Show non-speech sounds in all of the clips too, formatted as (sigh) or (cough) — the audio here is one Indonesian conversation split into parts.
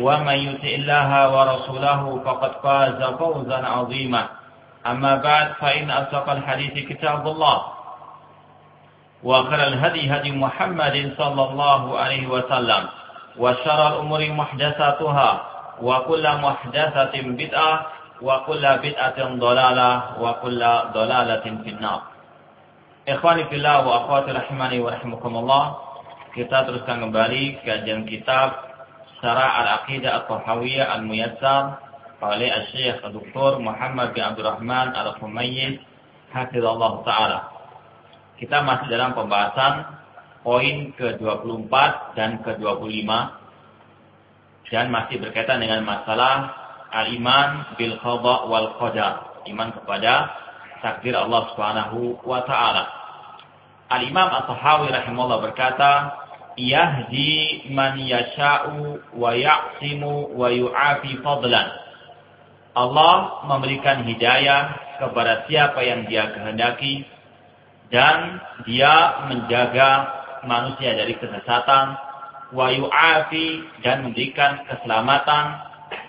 ومن يطع الله ورسوله فقد فاز فوزا عظيما. أما بعد فإن أصدق الحديث كتاب الله. وخير الهدي هدي محمد صلى الله عليه وسلم. وشر الأمور محدثاتها. وكل محدثة بدعة. وكل بدعة ضلالة. وكل ضلالة في النار. Ikhwani fillah wa akhwati rahimani wa rahimakumullah. Kita teruskan kembali kajian kitab Syarah Al-Aqidah At-Tahawiyah Al-Muyassar oleh Syekh Dr. Muhammad bin Abdurrahman Al-Humayyiz Hafizallahu taala. Kita masih dalam pembahasan poin ke-24 dan ke-25 dan masih berkaitan dengan masalah al-iman bil qada wal qadar, iman kepada takdir Allah Subhanahu wa taala. Al-Imam At-Tahawi rahimahullah berkata, "Yahdi man yasha'u wa ya'simu wa yu'afi fadlan." Allah memberikan hidayah kepada siapa yang Dia kehendaki dan Dia menjaga manusia dari kesesatan wa yu'afi dan memberikan keselamatan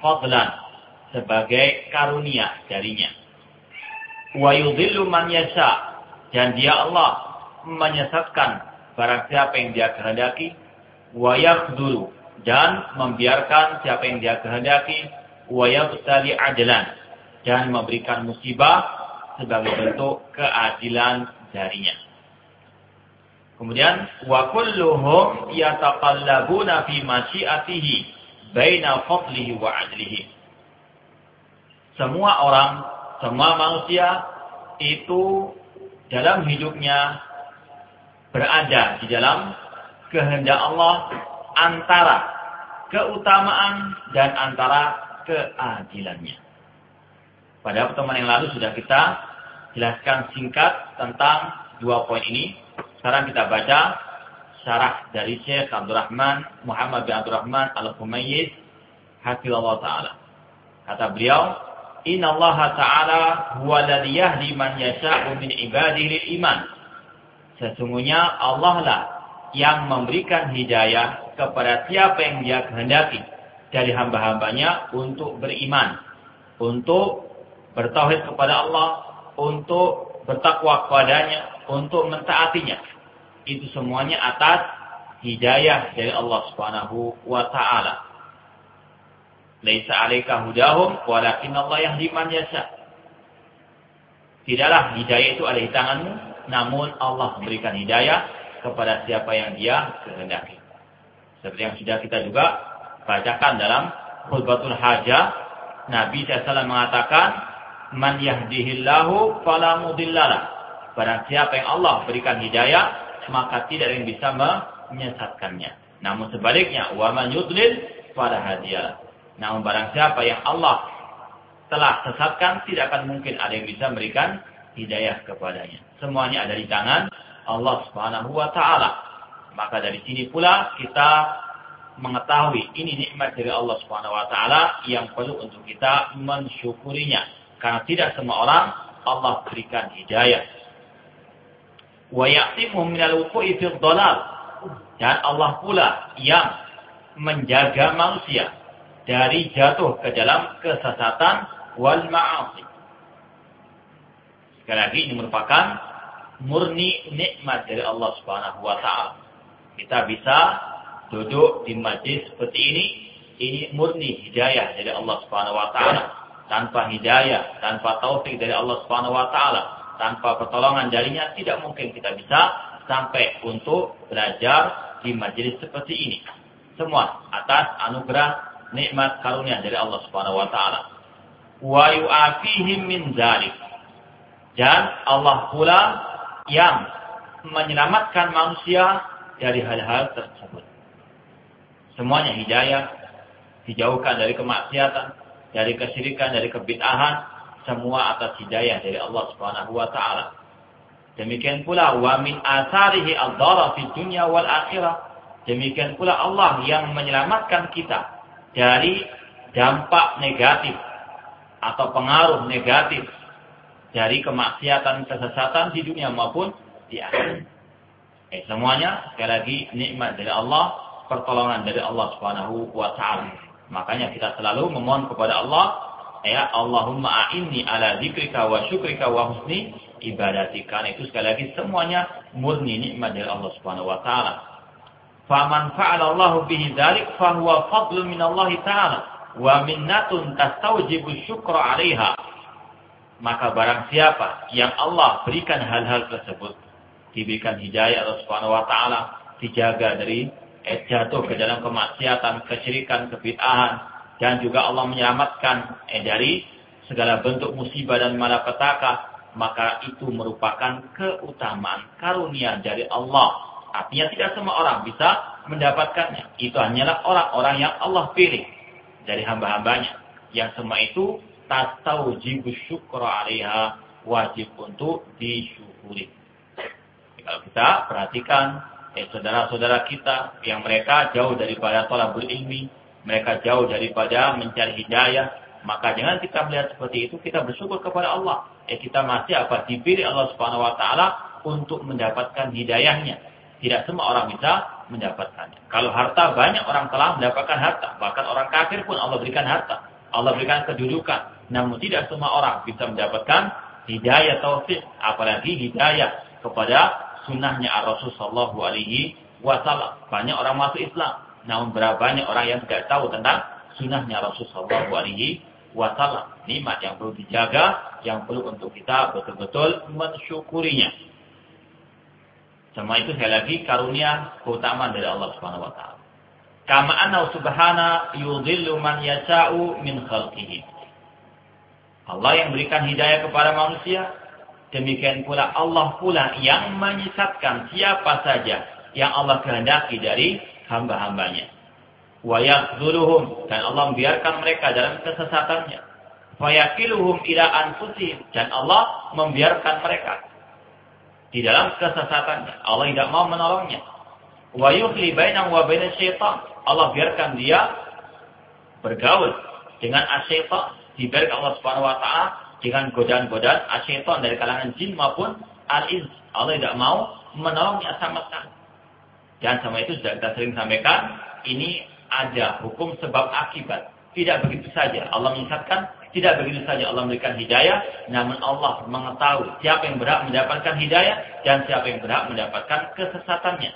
fadlan sebagai karunia darinya wa yudhillu man yasha dan dia Allah menyesatkan barang siapa yang dia kehendaki wa yakhduru dan membiarkan siapa yang dia kehendaki wa yabtali adlan dan memberikan musibah sebagai bentuk keadilan darinya. Kemudian wa kulluhum yataqallabuna fi masyiatihi baina fadlihi wa adlihi. Semua orang semua manusia itu dalam hidupnya berada di dalam kehendak Allah antara keutamaan dan antara keadilannya. Pada pertemuan yang lalu sudah kita jelaskan singkat tentang dua poin ini. Sekarang kita baca syarah dari Syekh Abdurrahman Muhammad bin Abdurrahman Al-Humayyiz Hafizallahu Ta'ala. Kata beliau, Inna Allah Ta'ala huwa ladhi yahdi man min ibadihi iman. Sesungguhnya Allah lah yang memberikan hidayah kepada siapa yang dia kehendaki dari hamba-hambanya untuk beriman. Untuk bertauhid kepada Allah. Untuk bertakwa kepadanya. Untuk mentaatinya. Itu semuanya atas hidayah dari Allah Subhanahu wa Ta'ala. Laisa 'alaika hudahum walakin Allah yahdi man yasha. Tidaklah hidayah itu ada di tanganmu, namun Allah memberikan hidayah kepada siapa yang Dia kehendaki. Seperti yang sudah kita juga bacakan dalam khutbatul hajah, Nabi SAW mengatakan, "Man yahdihillahu fala mudhillalah." Barang siapa yang Allah berikan hidayah, maka tidak ada yang bisa menyesatkannya. Namun sebaliknya, wa man yudlil fala hadiyalah. Namun barang siapa yang Allah telah sesatkan, tidak akan mungkin ada yang bisa memberikan hidayah kepadanya. Semuanya ada di tangan Allah Subhanahu wa taala. Maka dari sini pula kita mengetahui ini nikmat dari Allah Subhanahu wa taala yang perlu untuk kita mensyukurinya. Karena tidak semua orang Allah berikan hidayah. Wa ya'timuhum minal wuqu'i fid Dan Allah pula yang menjaga manusia dari jatuh ke dalam kesesatan wal ma'asi. Sekali lagi ini merupakan murni nikmat dari Allah Subhanahu wa taala. Kita bisa duduk di majlis seperti ini, ini murni hidayah dari Allah Subhanahu wa taala. tanpa hidayah, tanpa taufik dari Allah Subhanahu wa taala, tanpa pertolongan darinya tidak mungkin kita bisa sampai untuk belajar di majelis seperti ini. Semua atas anugerah nikmat karunia dari Allah Subhanahu wa taala. Wa yu'afihim min dzalik. Dan Allah pula yang menyelamatkan manusia dari hal-hal tersebut. Semuanya hidayah, dijauhkan dari kemaksiatan, dari kesyirikan, dari kebid'ahan, semua atas hidayah dari Allah Subhanahu wa taala. Demikian pula wa min asarihi ad-dara fi dunya wal akhirah. Demikian pula Allah yang menyelamatkan kita dari dampak negatif atau pengaruh negatif dari kemaksiatan kesesatan di dunia maupun di akhirat. Eh, semuanya sekali lagi nikmat dari Allah, pertolongan dari Allah Subhanahu wa taala. Makanya kita selalu memohon kepada Allah, ya Allahumma a'inni ala dzikrika wa syukrika wa husni ibadati. Karena itu sekali lagi semuanya murni nikmat dari Allah Subhanahu wa taala. Faman fa'ala Allah bihi dzalik fa huwa fadlun min Allah taala wa minnatun tastawjibu syukra 'alaiha. Maka barang siapa yang Allah berikan hal-hal tersebut, diberikan hidayah Allah Subhanahu wa taala, dijaga dari eh, jatuh ke dalam kemaksiatan, kesyirikan, kebid'ahan dan juga Allah menyelamatkan eh, dari segala bentuk musibah dan malapetaka, maka itu merupakan keutamaan karunia dari Allah. Artinya tidak semua orang bisa mendapatkannya. Itu hanyalah orang-orang yang Allah pilih dari hamba-hambanya. Yang semua itu tastaujibu syukra alaiha wajib untuk disyukuri. Kalau kita perhatikan eh, saudara-saudara kita yang mereka jauh daripada tolabul ilmi, mereka jauh daripada mencari hidayah, maka jangan kita melihat seperti itu, kita bersyukur kepada Allah. Eh kita masih apa dipilih Allah Subhanahu wa taala untuk mendapatkan hidayahnya. Tidak semua orang bisa mendapatkannya. Kalau harta banyak orang telah mendapatkan harta, bahkan orang kafir pun Allah berikan harta. Allah berikan kedudukan. Namun tidak semua orang bisa mendapatkan hidayah taufik, apalagi hidayah kepada sunnahnya Rasul Shallallahu Alaihi Wasallam. Banyak orang masuk Islam, namun berapa banyak orang yang tidak tahu tentang sunnahnya Rasul Shallallahu Alaihi Wasallam. Nikmat yang perlu dijaga, yang perlu untuk kita betul-betul mensyukurinya. Semua itu sekali lagi karunia keutamaan dari Allah Subhanahu Wa Taala. Kama anna subhana yudhillu man yasha'u min khalqihi. Allah yang berikan hidayah kepada manusia Demikian pula Allah pula yang menyesatkan siapa saja yang Allah kehendaki dari hamba-hambanya. Dan Allah membiarkan mereka dalam kesesatannya. Ila dan Allah membiarkan mereka di dalam kesesatannya. Allah tidak mau menolongnya. Allah biarkan dia bergaul dengan asyaitan. Dibiarkan Allah Subhanahu wa taala dengan godaan-godaan asyaiton dari kalangan jin maupun al-ins. Allah tidak mau menolongnya sama sekali. Dan sama itu sudah kita sering sampaikan, ini ada hukum sebab akibat. Tidak begitu saja Allah menyesatkan, tidak begitu saja Allah memberikan hidayah, namun Allah mengetahui siapa yang berhak mendapatkan hidayah dan siapa yang berhak mendapatkan kesesatannya.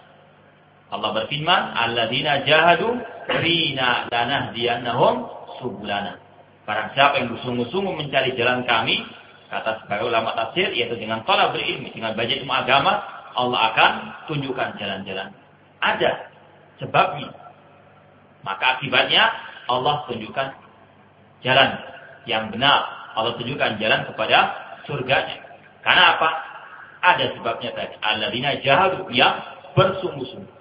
Allah berfirman, "Alladzina jahadu fina lanahdiyannahum subulana." Barang siapa yang bersungguh-sungguh mencari jalan kami, kata sebagai ulama tafsir, yaitu dengan tolak berilmi, dengan belajar ilmu agama, Allah akan tunjukkan jalan-jalan. Ada sebabnya. Maka akibatnya Allah tunjukkan jalan yang benar. Allah tunjukkan jalan kepada surganya. Karena apa? Ada sebabnya tadi. Alladzina jahadu yang bersungguh-sungguh.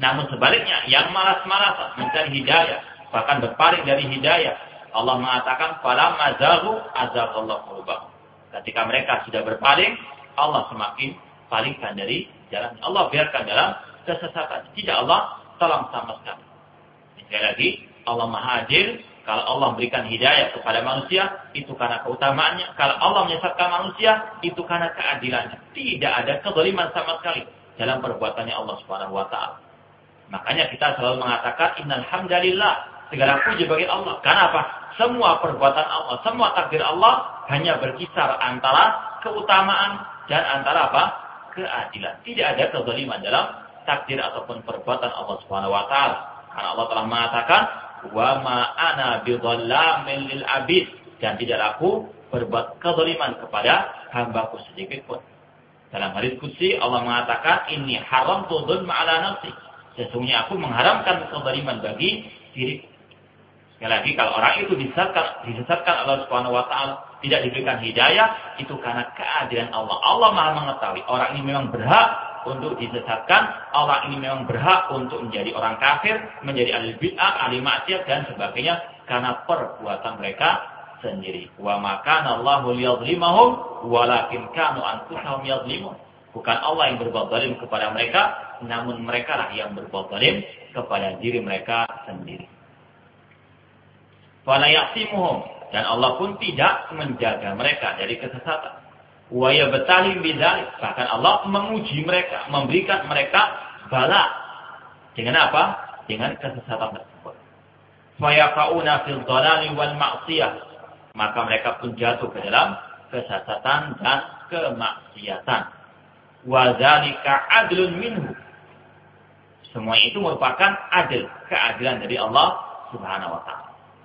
Namun sebaliknya, yang malas-malasan mencari hidayah, bahkan berpaling dari hidayah, Allah mengatakan falam azahu Allah qulubahum. Ketika mereka sudah berpaling, Allah semakin palingkan dari jalan. Allah biarkan dalam kesesatan. Tidak Allah tolong sama sekali. Sekali lagi, Allah mahajir. Kalau Allah memberikan hidayah kepada manusia, itu karena keutamaannya. Kalau Allah menyesatkan manusia, itu karena keadilannya. Tidak ada kezaliman sama sekali dalam perbuatannya Allah Subhanahu wa taala. Makanya kita selalu mengatakan innal hamdalillah segala puji bagi Allah. Karena apa? Semua perbuatan Allah, semua takdir Allah hanya berkisar antara keutamaan dan antara apa? keadilan. Tidak ada kezaliman dalam takdir ataupun perbuatan Allah Subhanahu wa taala. Karena Allah telah mengatakan, "Wa ma ana bidhallamin lil abid." dan tidak aku berbuat kezaliman kepada hambaku sedikit pun. Dalam hadis kudsi Allah mengatakan ini haram tudun ma'ala nafsi. Sesungguhnya aku mengharamkan kezaliman bagi diri. Sekali lagi kalau orang itu disesatkan, disesatkan Allah Subhanahu wa taala, tidak diberikan hidayah, itu karena keadilan Allah. Allah Maha mengetahui orang ini memang berhak untuk disesatkan, orang ini memang berhak untuk menjadi orang kafir, menjadi ahli bid'ah, ahli maksiat dan sebagainya karena perbuatan mereka sendiri. Wa makana Allahu liyadhlimahum walakin kanu anfusahum yadhlimun. Bukan Allah yang berbuat zalim kepada mereka, namun mereka lah yang berbuat zalim kepada diri mereka sendiri. Dan Allah pun tidak menjaga mereka dari kesesatan. Wa yabtalim bidzalik. Bahkan Allah menguji mereka, memberikan mereka bala. Dengan apa? Dengan kesesatan tersebut. Fil wal ma'siyah maka mereka pun jatuh ke dalam kesesatan dan kemaksiatan. Wadzalika adlun minhu. Semua itu merupakan adil, keadilan dari Allah Subhanahu wa taala.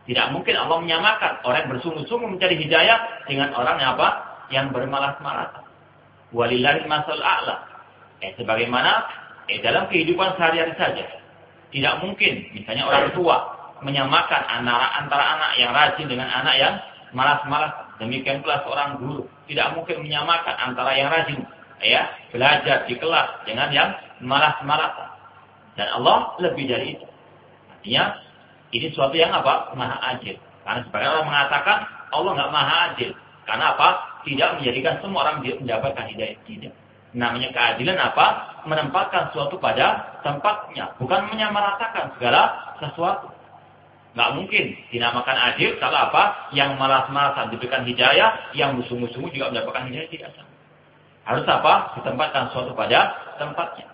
Tidak mungkin Allah menyamakan orang yang bersungguh-sungguh mencari hidayah dengan orang yang apa? Yang bermalas-malasan. Walillahi masal a'la. Eh, sebagaimana eh, dalam kehidupan sehari-hari saja. Tidak mungkin misalnya orang tua menyamakan antara, antara anak yang rajin dengan anak yang malas-malas. Demikian pula seorang guru tidak mungkin menyamakan antara yang rajin ya belajar di kelas dengan yang malas-malas. Dan Allah lebih dari itu. Artinya ini suatu yang apa? Maha adil. Karena sebagian orang mengatakan Allah nggak maha adil. Karena apa? Tidak menjadikan semua orang mendapatkan hidayah. Tidak. Namanya keadilan apa? Menempatkan sesuatu pada tempatnya. Bukan menyamaratakan segala sesuatu. Nggak mungkin dinamakan adil kalau apa? Yang malas-malasan diberikan hidayah, yang musuh-musuh juga mendapatkan hidayah tidak sama. Harus apa? Ditempatkan suatu pada tempatnya.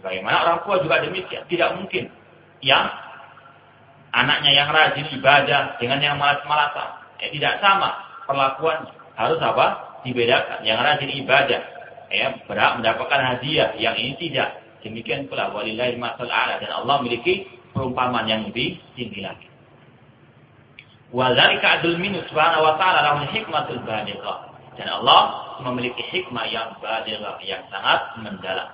Sebagaimana orang tua juga demikian. Tidak mungkin yang anaknya yang rajin ibadah dengan yang malas-malasan. Ya, tidak sama perlakuan. Harus apa? Dibedakan. Yang rajin ibadah. Ya, berhak mendapatkan hadiah. Yang ini tidak. Demikian pula walillahi masal dan Allah memiliki perumpamaan yang lebih tinggi lagi. Wa adul minhu subhanahu wa ta'ala hikmatul balighah. Dan Allah memiliki hikmah yang balighah yang sangat mendalam.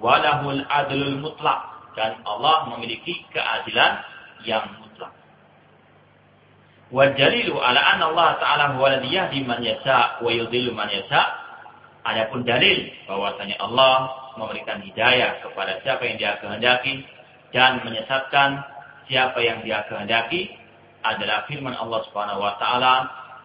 Wa lahul adlul mutlak dan Allah memiliki keadilan yang mutlak. Wa jalilu ala anna Allah ta'ala huwa alladhi yahdi man yasha wa yudhillu man yasha. Adapun dalil bahwasanya Allah memberikan hidayah kepada siapa yang dia kehendaki dan menyesatkan siapa yang dia kehendaki adalah firman Allah Subhanahu wa taala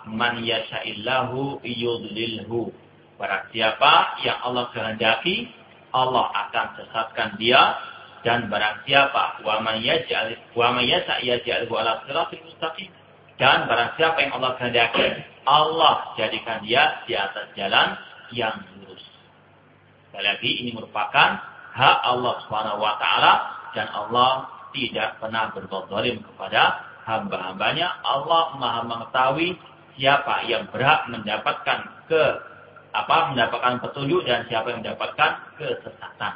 man yasha'illahu yudlilhu barang siapa yang Allah kehendaki Allah akan sesatkan dia dan barang siapa wa man yaj'al wa mustaqim dan barang siapa yang Allah kehendaki Allah jadikan dia di atas jalan yang lurus sekali lagi ini merupakan hak Allah Subhanahu wa taala dan Allah tidak pernah berbuat zalim kepada hamba-hambanya. Allah Maha mengetahui siapa yang berhak mendapatkan ke apa mendapatkan petunjuk dan siapa yang mendapatkan kesesatan.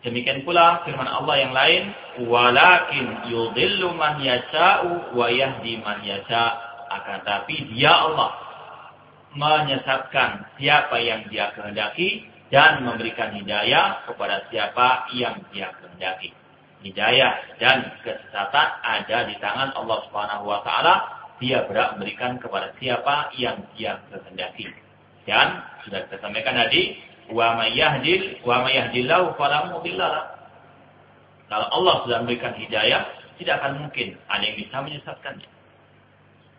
Demikian pula firman Allah yang lain, walakin yudhillu man yasha'u wa yahdi man yasha' akan tapi dia Allah menyesatkan siapa yang dia kehendaki dan memberikan hidayah kepada siapa yang dia kehendaki. Hidayah dan kesesatan ada di tangan Allah Subhanahu wa taala. Dia berhak memberikan kepada siapa yang dia kehendaki. Dan sudah kita sampaikan tadi, wa may yahdil wa may yahdillahu fala Kalau Allah sudah memberikan hidayah, tidak akan mungkin ada yang bisa menyesatkannya.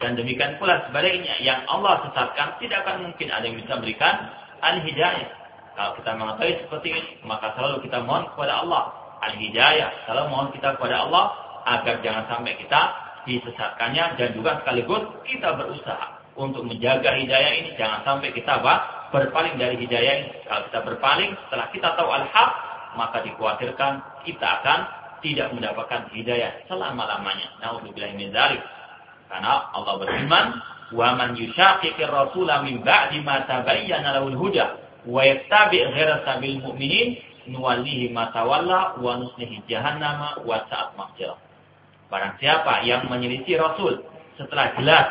Dan demikian pula sebaliknya, yang Allah sesatkan tidak akan mungkin ada yang bisa memberikan al-hidayah. Kalau kita mengetahui seperti ini, maka selalu kita mohon kepada Allah al-hidayah. Selalu mohon kita kepada Allah agar jangan sampai kita disesatkannya dan juga sekaligus kita berusaha untuk menjaga hidayah ini jangan sampai kita apa berpaling dari hidayah. Kalau kita berpaling setelah kita tahu al-haq, maka dikhawatirkan kita akan tidak mendapatkan hidayah selama-lamanya. Nauzubillahi min dzalik. Karena Allah berfirman, "Wa man yushaqiqir rasula min ba'di ma tabayyana lahul huda wa yattabi' ghaira sabil mu'minin nuwallihi ma tawalla wa nuslihi jahannama wa sa'at masjid. Barang siapa yang menyelisih Rasul setelah jelas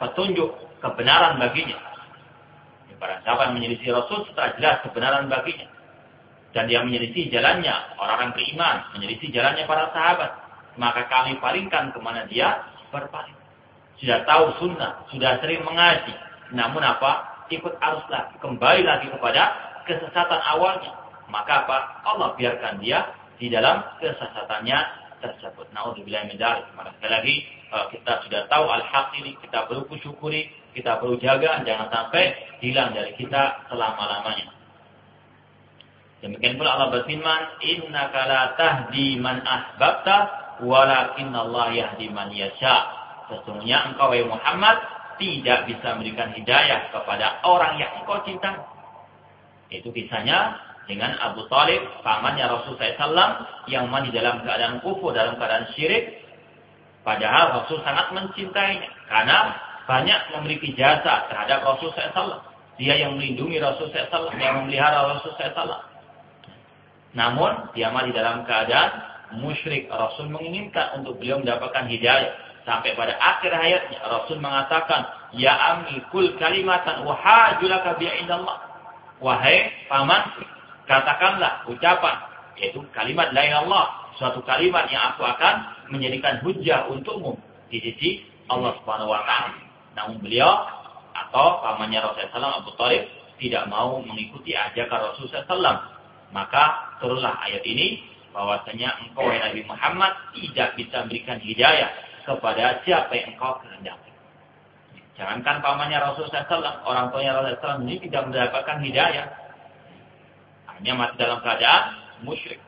petunjuk kebenaran baginya. Para sahabat menyelisih Rasul setelah jelas kebenaran baginya. Dan dia menyelisih jalannya orang-orang beriman, menyelisih jalannya para sahabat. Maka kami palingkan ke mana dia berpaling. Sudah tahu sunnah, sudah sering mengaji. Namun apa? Ikut arus lagi, kembali lagi kepada kesesatan awalnya. Maka apa? Allah biarkan dia di dalam kesesatannya tersebut. Min dzalik. Maka sekali lagi kita sudah tahu al-haq ini, kita perlu kusyukuri, kita perlu jaga jangan sampai hilang dari kita selama-lamanya. Demikian pula Allah berfirman, "Innaka la tahdi man ahbabta, walakin Allah yahdi man yasha." Sesungguhnya engkau wahai Muhammad tidak bisa memberikan hidayah kepada orang yang engkau cintai. Itu kisahnya dengan Abu Talib, pamannya Rasul SAW yang mandi dalam keadaan kufur, dalam keadaan syirik. Padahal Rasul sangat mencintainya karena banyak memiliki jasa terhadap Rasul SAW. Dia yang melindungi Rasul SAW, yang memelihara Rasul SAW. Namun dia mandi dalam keadaan musyrik. Rasul menginginkan untuk beliau mendapatkan hidayah. Sampai pada akhir hayatnya Rasul mengatakan, Ya ami kul kalimatan wahajulaka bi'indallah. Wahai paman, katakanlah ucapan yaitu kalimat la Allah, suatu kalimat yang aku akan menjadikan hujah untukmu di sisi Allah Subhanahu wa taala. Namun beliau atau pamannya Rasulullah SAW Abu Thalib tidak mau mengikuti ajakan Rasulullah SAW. Maka turunlah ayat ini bahwasanya engkau wahai Nabi Muhammad tidak bisa memberikan hidayah kepada siapa yang engkau kehendaki. Jangankan pamannya Rasulullah SAW, orang tuanya Rasulullah SAW ini tidak mendapatkan hidayah. Hanya mati dalam keadaan musyrik.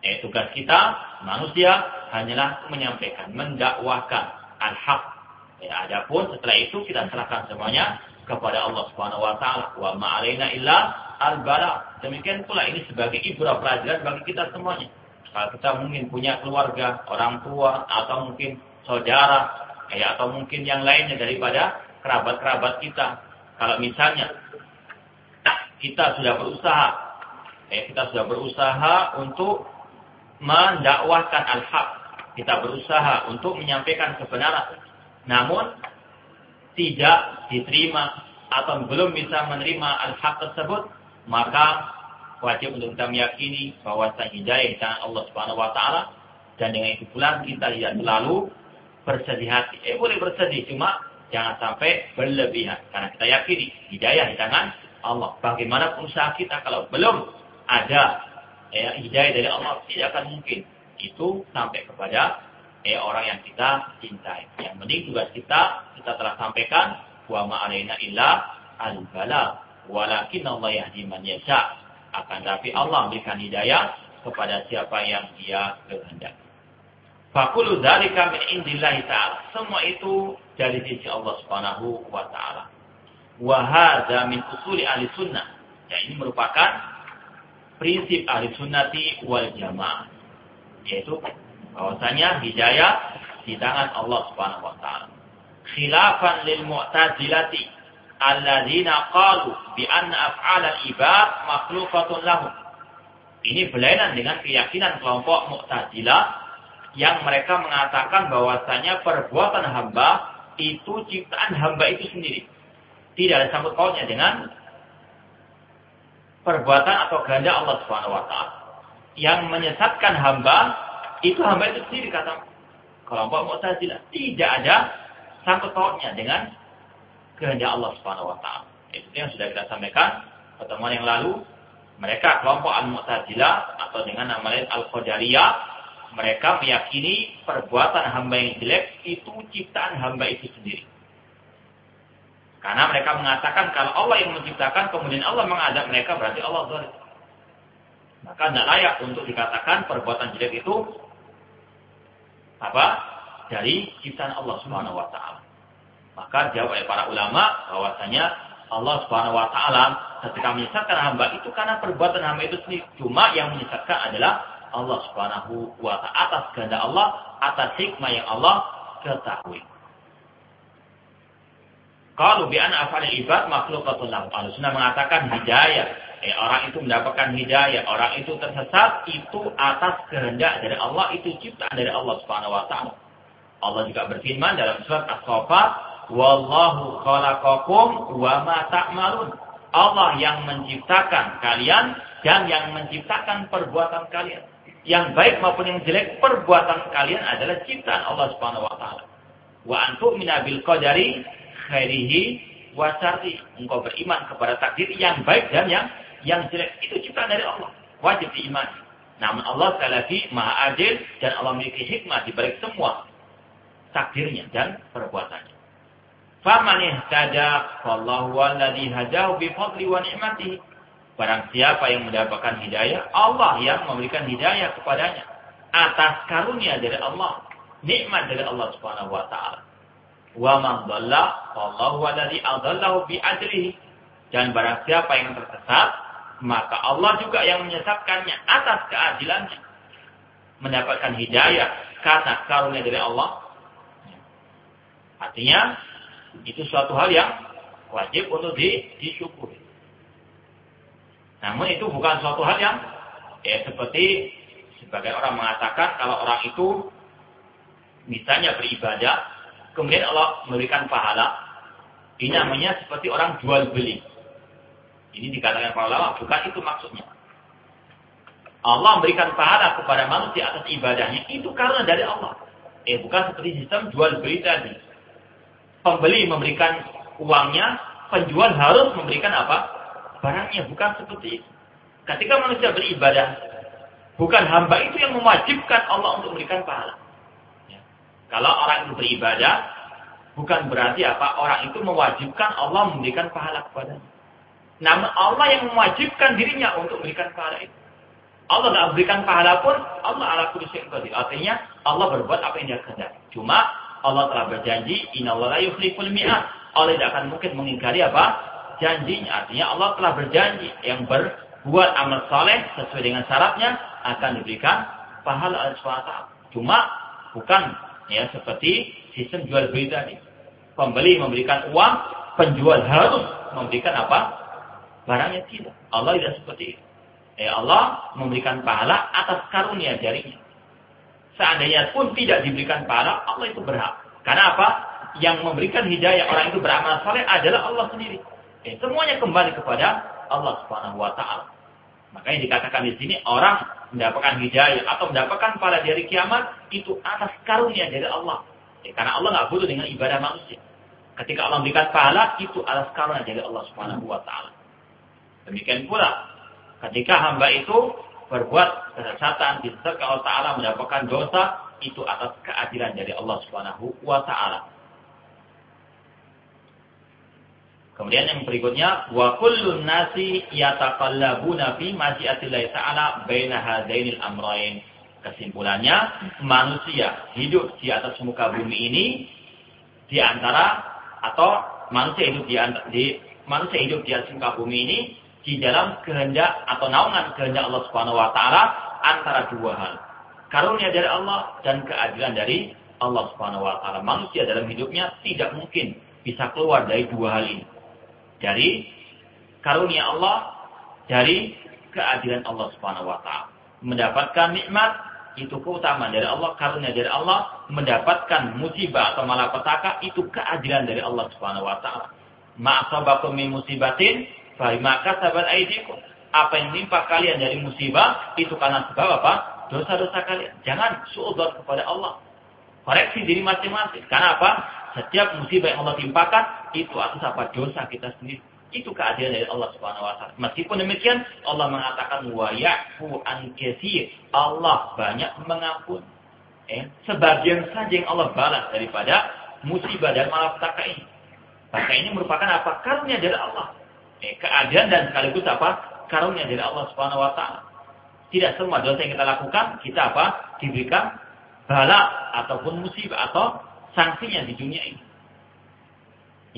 Eh, tugas kita, manusia, hanyalah menyampaikan, mendakwahkan al-haq. Ya, adapun setelah itu kita serahkan semuanya kepada Allah Subhanahu wa taala. Wa ma alaina illa al-bala. Demikian pula ini sebagai ibrah pelajaran bagi kita semuanya. Kalau kita mungkin punya keluarga, orang tua atau mungkin saudara, ya atau mungkin yang lainnya daripada kerabat-kerabat kita. Kalau misalnya kita sudah berusaha, eh, kita sudah berusaha untuk mendakwahkan al-haq. Kita berusaha untuk menyampaikan kebenaran. Namun tidak diterima atau belum bisa menerima al-haq tersebut, maka wajib untuk kita meyakini bahwa hidayah tangan Allah Subhanahu wa taala dan dengan itu pula kita tidak selalu bersedih hati. Eh boleh bersedih cuma jangan sampai berlebihan karena kita yakini hidayah di tangan Allah. Bagaimana usaha kita kalau belum ada ya, hidayah dari Allah tidak akan mungkin itu sampai kepada ya, orang yang kita cintai. Yang penting tugas kita kita telah sampaikan wa ma'alaina illa al-bala walakin Allah yahdi man yasha. Akan tapi Allah memberikan hidayah kepada siapa yang dia kehendaki. Fakulu dzalika min indillahi ta'ala. Semua itu dari sisi Allah Subhanahu wa taala. Wahada min usuli ahli sunnah. Ya, ini merupakan prinsip ahli sunnati wal jamaah. Yaitu bahwasanya hidayah di tangan Allah Subhanahu wa taala. Khilafan lil mu'tazilati alladzina qalu bi anna af'al al-ibad makhluqatun lahum. Ini berlainan dengan keyakinan kelompok Mu'tazilah yang mereka mengatakan bahwasanya perbuatan hamba itu ciptaan hamba itu sendiri tidak ada sangkut pautnya dengan perbuatan atau kehendak Allah Subhanahu wa taala. Yang menyesatkan hamba itu hamba itu sendiri kata kelompok Mu'tazilah. Tidak ada sangkut pautnya dengan kehendak Allah Subhanahu wa taala. Itu yang sudah kita sampaikan pertemuan yang lalu. Mereka kelompok Al-Mu'tazilah atau dengan nama lain Al-Qadariyah mereka meyakini perbuatan hamba yang jelek itu ciptaan hamba itu sendiri. Karena mereka mengatakan kalau Allah yang menciptakan kemudian Allah mengadab mereka berarti Allah zalim. Maka tidak layak untuk dikatakan perbuatan jelek itu apa? Dari ciptaan Allah Subhanahu wa taala. Maka jawab oleh para ulama bahwasanya Allah Subhanahu wa taala ketika menyesatkan hamba itu karena perbuatan hamba itu sendiri. Cuma yang menyesatkan adalah Allah Subhanahu wa taala atas kehendak Allah, atas hikmah yang Allah ketahui. Kalau bi ana afal ibad makhlukatun lahu. Kalau sunnah mengatakan hidayah. Eh, orang itu mendapatkan hidayah, orang itu tersesat itu atas kehendak dari Allah, itu ciptaan dari Allah Subhanahu wa taala. Allah juga berfirman dalam surat As-Saffat, "Wallahu khalaqakum wa ma ta'malun." Allah yang menciptakan kalian dan yang menciptakan perbuatan kalian. Yang baik maupun yang jelek, perbuatan kalian adalah ciptaan Allah Subhanahu wa taala. Wa antum minabil qadari khairihi wa syarri. Engkau beriman kepada takdir yang baik dan yang yang jelek. Itu ciptaan dari Allah. Wajib diimani. Namun Allah sekali lagi maha adil dan Allah memiliki hikmah di balik semua takdirnya dan perbuatannya. Faman ihtada fallahu alladhi hadahu bi fadli wa ni'matihi. Barang siapa yang mendapatkan hidayah, Allah yang memberikan hidayah kepadanya atas karunia dari Allah, nikmat dari Allah Subhanahu wa taala. Wa man dhalla fallahu alladhi adallahu. Dan barang siapa yang tersesat, maka Allah juga yang menyesatkannya atas keadilannya. Mendapatkan hidayah karena karunia dari Allah. Artinya, itu suatu hal yang wajib untuk di, disyukuri. Namun itu bukan suatu hal yang ya seperti sebagai orang mengatakan kalau orang itu misalnya beribadah, kemudian Allah memberikan pahala, ini namanya seperti orang jual beli. Ini dikatakan para ulama, bukan itu maksudnya. Allah memberikan pahala kepada manusia atas ibadahnya, itu karena dari Allah. Eh, bukan seperti sistem jual beli tadi. Pembeli memberikan uangnya, penjual harus memberikan apa? barangnya, bukan seperti itu. Ketika manusia beribadah, bukan hamba itu yang mewajibkan Allah untuk memberikan pahala. Ya. Kalau orang itu beribadah, bukan berarti apa orang itu mewajibkan Allah memberikan pahala kepadanya. Namun Allah yang mewajibkan dirinya untuk memberikan pahala itu. Allah tidak memberikan pahala pun, Allah ala kulli qadir. Artinya Allah berbuat apa yang dia kehendaki. Cuma Allah telah berjanji, Inna la yukhliful mi'at. Allah tidak akan mungkin mengingkari apa? janjinya. Artinya Allah telah berjanji yang berbuat amal soleh sesuai dengan syaratnya akan diberikan pahala Allah SWT. Cuma bukan ya seperti sistem jual beli tadi. Pembeli memberikan uang, penjual harus memberikan apa? Barangnya tidak. Allah tidak seperti itu. Ya Allah memberikan pahala atas karunia jarinya. Seandainya pun tidak diberikan pahala, Allah itu berhak. Karena apa? Yang memberikan hidayah orang itu beramal soleh adalah Allah sendiri. Eh, semuanya kembali kepada Allah Subhanahu wa taala. Makanya dikatakan di sini orang mendapatkan hidayah atau mendapatkan pada hari kiamat itu atas karunia dari Allah. Eh, karena Allah nggak butuh dengan ibadah manusia. Ketika Allah memberikan pahala itu atas karunia dari Allah Subhanahu wa taala. Demikian pula ketika hamba itu berbuat kesesatan disesatkan Allah taala mendapatkan dosa itu atas keadilan dari Allah Subhanahu wa taala. Kemudian yang berikutnya wa kullun nasi yataqallabuna fi masyiatillah ta'ala baina hadainil amrayn. Kesimpulannya, manusia hidup di atas muka bumi ini di antara atau manusia hidup di, di manusia hidup di atas muka bumi ini di dalam kehendak atau naungan kehendak Allah Subhanahu wa taala antara dua hal. Karunia dari Allah dan keadilan dari Allah Subhanahu wa taala. Manusia dalam hidupnya tidak mungkin bisa keluar dari dua hal ini dari karunia Allah, dari keadilan Allah Subhanahu wa taala. Mendapatkan nikmat itu keutamaan dari Allah, karunia dari Allah, mendapatkan musibah atau malapetaka itu keadilan dari Allah Subhanahu wa taala. Ma'asabakum min musibatin maka sabat aidikum. Apa yang menimpa kalian dari musibah itu karena sebab apa? Dosa-dosa kalian. Jangan suudzon kepada Allah. Koreksi diri masing-masing. Karena apa? Setiap musibah yang Allah timpakan itu atas apa dosa kita sendiri. Itu keadilan dari Allah Subhanahu wa taala. Meskipun demikian Allah mengatakan wa ya'fu an Allah banyak mengampun. Eh, sebagian saja yang Allah balas daripada musibah dan malapetaka ini. Maka ini merupakan apa? Karunia dari Allah. Eh, keadilan dan sekaligus apa? Karunia dari Allah Subhanahu wa taala. Tidak semua dosa yang kita lakukan kita apa? diberikan bala ataupun musibah atau sanksinya di dunia ini.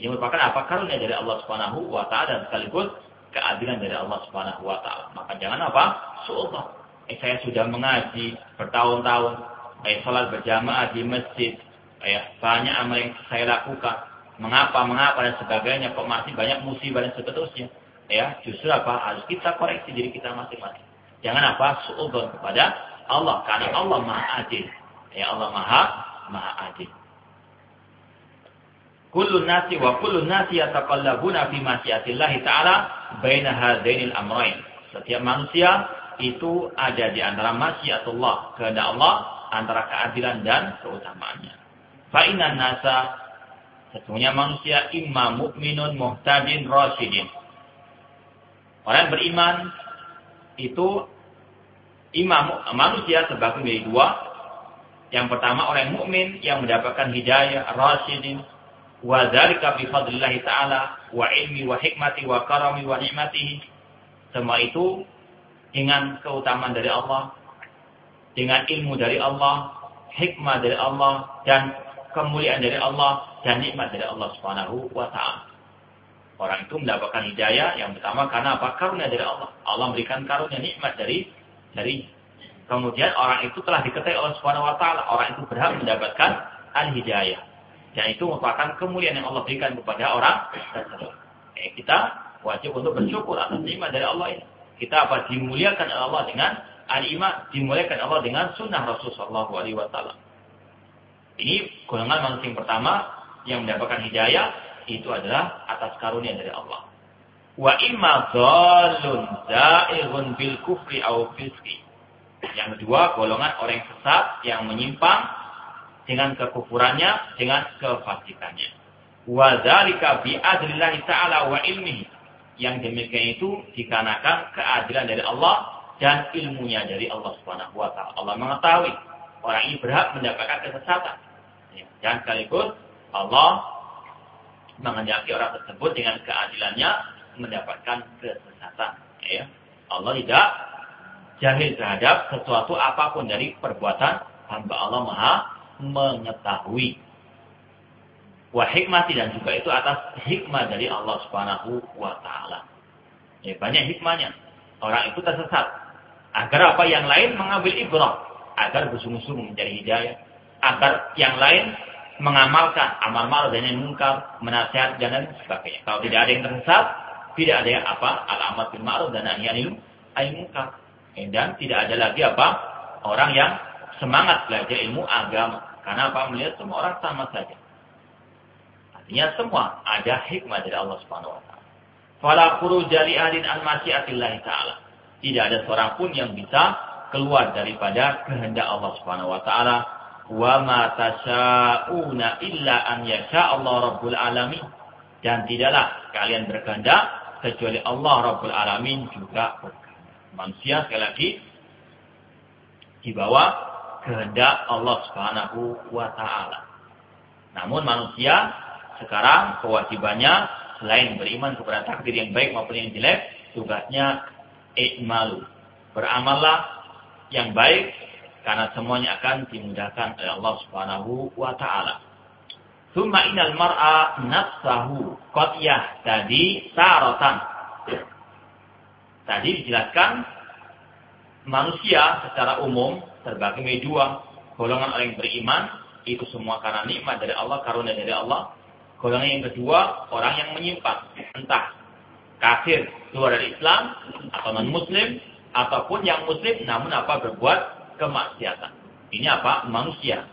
Ini merupakan apa karunia dari Allah Subhanahu wa taala dan sekaligus keadilan dari Allah Subhanahu wa taala. Maka jangan apa? Suudzon. Eh, saya sudah mengaji bertahun-tahun, eh, salat berjamaah di masjid, eh, banyak amal yang saya lakukan. Mengapa, mengapa dan sebagainya kok masih banyak musibah dan seterusnya. Ya, justru apa? Harus kita koreksi diri kita masing-masing. Jangan apa? Suudzon kepada Allah karena Allah Maha Adil. Ya Allah Maha Maha Adil. Kullu nasi wa kullu nasi yataqallabuna fi masyiatillah ta'ala baina hadainil amrayn. Setiap manusia itu ada di antara masyiatullah, kehendak Allah, antara keadilan dan keutamaannya. Fa nasa sesungguhnya manusia imma mukminun muhtadin rasyidin. Orang beriman itu imam manusia terbagi menjadi dua. Yang pertama orang mukmin yang mendapatkan hidayah rasyidin wa dzalika bi fadlillah taala wa ilmi wa hikmati wa karami wa nikmatihi. Semua itu dengan keutamaan dari Allah, dengan ilmu dari Allah, hikmah dari Allah dan kemuliaan dari Allah dan nikmat dari Allah Subhanahu wa taala. Orang itu mendapatkan hidayah yang pertama karena apa? Karunia dari Allah. Allah memberikan karunia nikmat dari dari kemudian orang itu telah diketahui oleh Subhanahu wa taala. Orang itu berhak mendapatkan al-hidayah. Dan itu merupakan kemuliaan yang Allah berikan kepada orang tersebut. Eh, kita wajib untuk bersyukur atas nikmat dari Allah ini. Kita apa dimuliakan Allah dengan al-iman, dimuliakan Allah dengan sunnah Rasulullah SAW. Ini golongan manusia yang pertama yang mendapatkan hidayah itu adalah atas karunia dari Allah. Wa imma dhalun za'ighun bil kufri au fiski. Yang kedua, golongan orang sesat yang menyimpang dengan kekufurannya, dengan kefasikannya. Wa dzalika bi adlillahi ta'ala wa ilmihi. Yang demikian itu dikarenakan keadilan dari Allah dan ilmunya dari Allah Subhanahu wa taala. Allah mengetahui orang ini berhak mendapatkan kesesatan. Dan sekaligus Allah mengendaki orang tersebut dengan keadilannya mendapatkan kesesatan. Ya. Allah tidak jahil terhadap sesuatu apa pun dari perbuatan hamba Allah maha mengetahui. Wa hikmati dan juga itu atas hikmah dari Allah subhanahu wa ta'ala. Ya, banyak hikmahnya. Orang itu tersesat. Agar apa yang lain mengambil ibrah. Agar bersungguh-sungguh mencari hidayah. Agar yang lain mengamalkan amal ma'ruf dan yang mungkar, menasihat dan lain sebagainya. Kalau tidak ada yang tersesat, tidak ada yang apa? Al-amal bil ma'ruf dan nahi anil munkar. Eh, dan tidak ada lagi apa? Orang yang semangat belajar ilmu agama. Karena apa? Melihat semua orang sama saja. Artinya semua ada hikmah dari Allah Subhanahu wa taala. Fala khuruja li ahadin an masyiatillah taala. Tidak ada seorang pun yang bisa keluar daripada kehendak Allah Subhanahu wa taala wa ma tasyauna illa an yasha Allah rabbul alamin dan tidaklah kalian berkehendak kecuali Allah rabbul alamin juga berkehendak. Manusia sekali lagi di bawah kehendak Allah Subhanahu wa taala. Namun manusia sekarang kewajibannya selain beriman kepada takdir yang baik maupun yang jelek, tugasnya ikmalu. Beramallah yang baik karena semuanya akan dimudahkan oleh Allah Subhanahu wa taala. Summa inal mar'a nafsahu qad tadi taratan. Tadi dijelaskan manusia secara umum terbagi menjadi dua. Golongan orang yang beriman itu semua karena nikmat dari Allah, karunia dari Allah. Golongan yang kedua orang yang menyimpang, entah kafir keluar dari Islam atau non muslim ataupun yang muslim namun apa berbuat kemaksiatan. Ini apa? Manusia.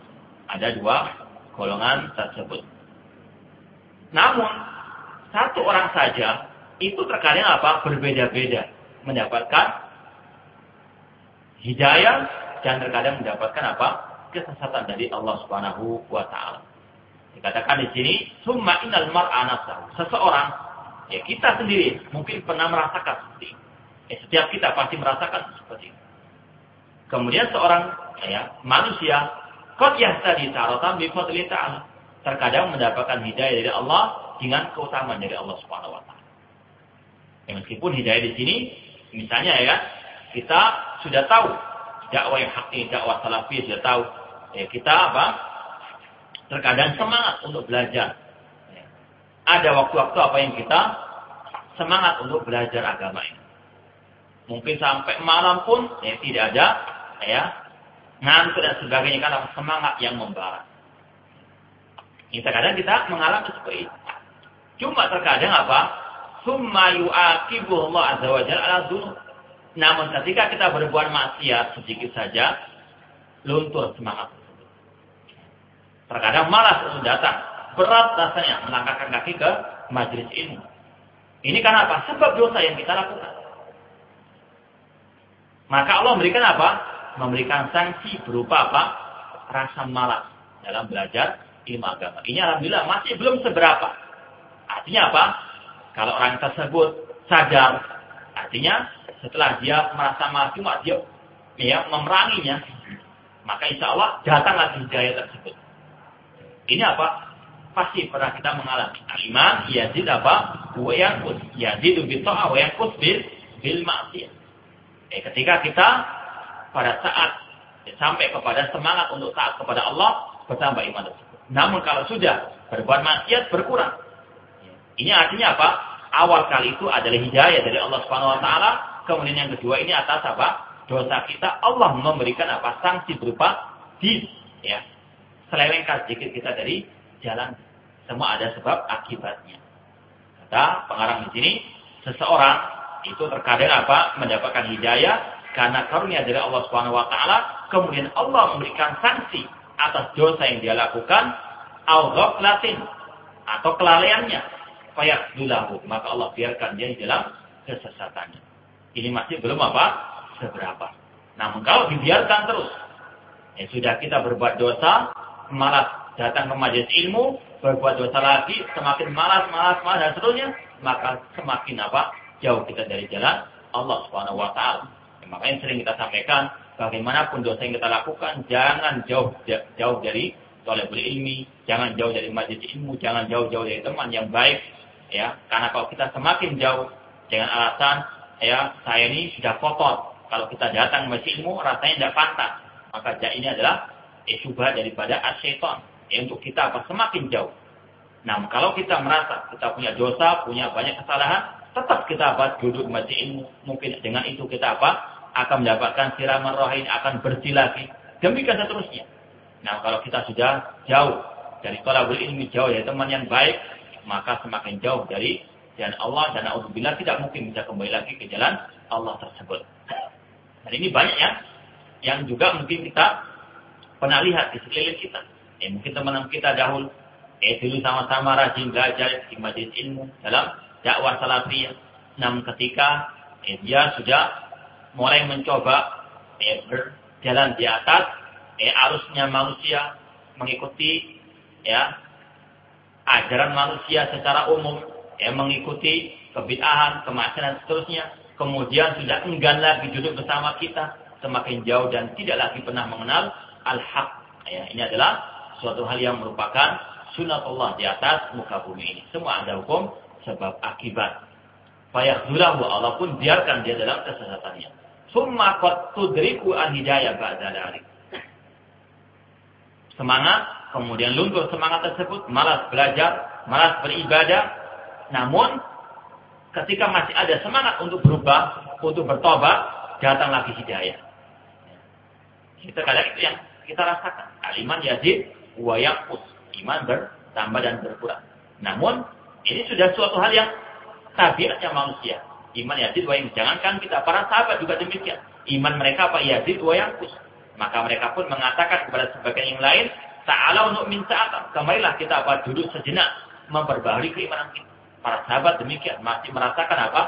Ada dua golongan tersebut. Namun, satu orang saja itu terkadang apa? Berbeda-beda. Mendapatkan hidayah dan terkadang mendapatkan apa? Kesesatan dari Allah Subhanahu wa taala. Dikatakan di sini, summa innal mar'a Seseorang, ya kita sendiri mungkin pernah merasakan seperti ini. Ya, setiap kita pasti merasakan seperti ini. Kemudian seorang ya, manusia qad yahtadi taratan bi ta'ala. Terkadang mendapatkan hidayah dari Allah dengan keutamaan dari Allah Subhanahu wa taala. Ya, meskipun hidayah di sini misalnya ya kita sudah tahu dakwah yang hak ini, dakwah salafi sudah tahu. Ya, kita apa? Terkadang semangat untuk belajar. Ya. Ada waktu-waktu apa yang kita semangat untuk belajar agama ini. Mungkin sampai malam pun ya tidak ada ya ngantuk dan sebagainya karena semangat yang membara. Ini terkadang kita mengalami seperti itu. Cuma terkadang apa? Summa Allah azza wa ala Namun ketika kita berbuat maksiat sedikit saja, luntur semangat Terkadang malas untuk datang. Berat rasanya melangkahkan kaki ke majelis ilmu. Ini karena apa? Sebab dosa yang kita lakukan. Maka Allah memberikan apa? Memberikan sanksi berupa apa? Rasa malas dalam belajar ilmu agama. Ini alhamdulillah masih belum seberapa. Artinya apa? Kalau orang tersebut sadar, artinya setelah dia merasa malas cuma dia ya, memeranginya, maka insya Allah datang lagi hidayah tersebut. Ini apa? Pasti pernah kita mengalami. Al-iman yazid apa? Wa yanqus. Yazid bil ta'a bil bil maksiyah. Eh, ketika kita pada saat sampai kepada semangat untuk taat kepada Allah, bertambah iman tersebut. Namun kalau sudah berbuat maksiat berkurang. Ini artinya apa? Awal kali itu adalah hidayah dari Allah Subhanahu wa taala, kemudian yang kedua ini atas apa? Dosa kita Allah memberikan apa? Sanksi berupa dis ya selewengkan sedikit kita dari jalan. Semua ada sebab akibatnya. Kata pengarang di sini, seseorang itu terkadang apa? Mendapatkan hidayah karena karunia dari Allah Subhanahu wa taala, kemudian Allah memberikan sanksi atas dosa yang dia lakukan, au ghaflatin atau kelalaiannya. Fayaqdulahu, maka Allah biarkan dia di dalam kesesatannya. Ini masih belum apa? Seberapa. Namun kalau dibiarkan terus, ya sudah kita berbuat dosa, malas datang ke majelis ilmu, berbuat dosa lagi, semakin malas, malas, malas dan seterusnya, maka semakin apa? Jauh kita dari jalan Allah Subhanahu wa taala. Ya, makanya sering kita sampaikan, bagaimanapun dosa yang kita lakukan, jangan jauh jauh dari tolebul ilmi, jangan jauh dari majelis ilmu, jangan jauh-jauh dari teman yang baik, ya. Karena kalau kita semakin jauh dengan alasan, ya, saya ini sudah kotor. Kalau kita datang majelis ilmu, rasanya tidak pantas. Maka ini adalah syubhat daripada asyaiton. Ya, untuk kita apa? Semakin jauh. Nah, kalau kita merasa kita punya dosa, punya banyak kesalahan, tetap kita apa? Duduk baca ilmu. Mungkin dengan itu kita apa? Akan mendapatkan siraman rohani, akan bersih lagi. Demikian seterusnya. Nah, kalau kita sudah jauh dari tolabul ilmi, jauh dari teman yang baik, maka semakin jauh dari jalan Allah dan Allah tidak mungkin bisa kembali lagi ke jalan Allah tersebut. Dan ini banyak ya, yang juga mungkin kita pernah lihat di sekeliling kita. Eh, mungkin teman-teman kita dahulu, eh dulu sama-sama rajin belajar di majelis ilmu dalam dakwah salafiyah. Namun ketika eh, dia sudah mulai mencoba eh, berjalan di atas eh, arusnya manusia mengikuti ya ajaran manusia secara umum, eh, mengikuti kebid'ahan, kemaksiatan dan seterusnya. Kemudian sudah enggan lagi duduk bersama kita, semakin jauh dan tidak lagi pernah mengenal al-haq. Ya, ini adalah suatu hal yang merupakan sunatullah di atas muka bumi ini. Semua ada hukum sebab akibat. Fayahdulahu Allah pun biarkan dia dalam kesesatannya. Summa qad tudriku an hidayah ba'da dalik. Semangat, kemudian luntur semangat tersebut, malas belajar, malas beribadah. Namun ketika masih ada semangat untuk berubah, untuk bertobat, datang lagi hidayah. Kita kadang itu yang kita rasakan. Aliman yazid wa yaqus. Iman bertambah dan berkurang. Namun ini sudah suatu hal yang tabiatnya manusia. Iman yazid wa yang jangankan kita para sahabat juga demikian. Iman mereka apa yazid wa yaqus. Maka mereka pun mengatakan kepada sebagian yang lain, Ta'ala untuk minta apa? Kembalilah kita apa duduk sejenak memperbaharui keimanan kita. Para sahabat demikian masih merasakan apa?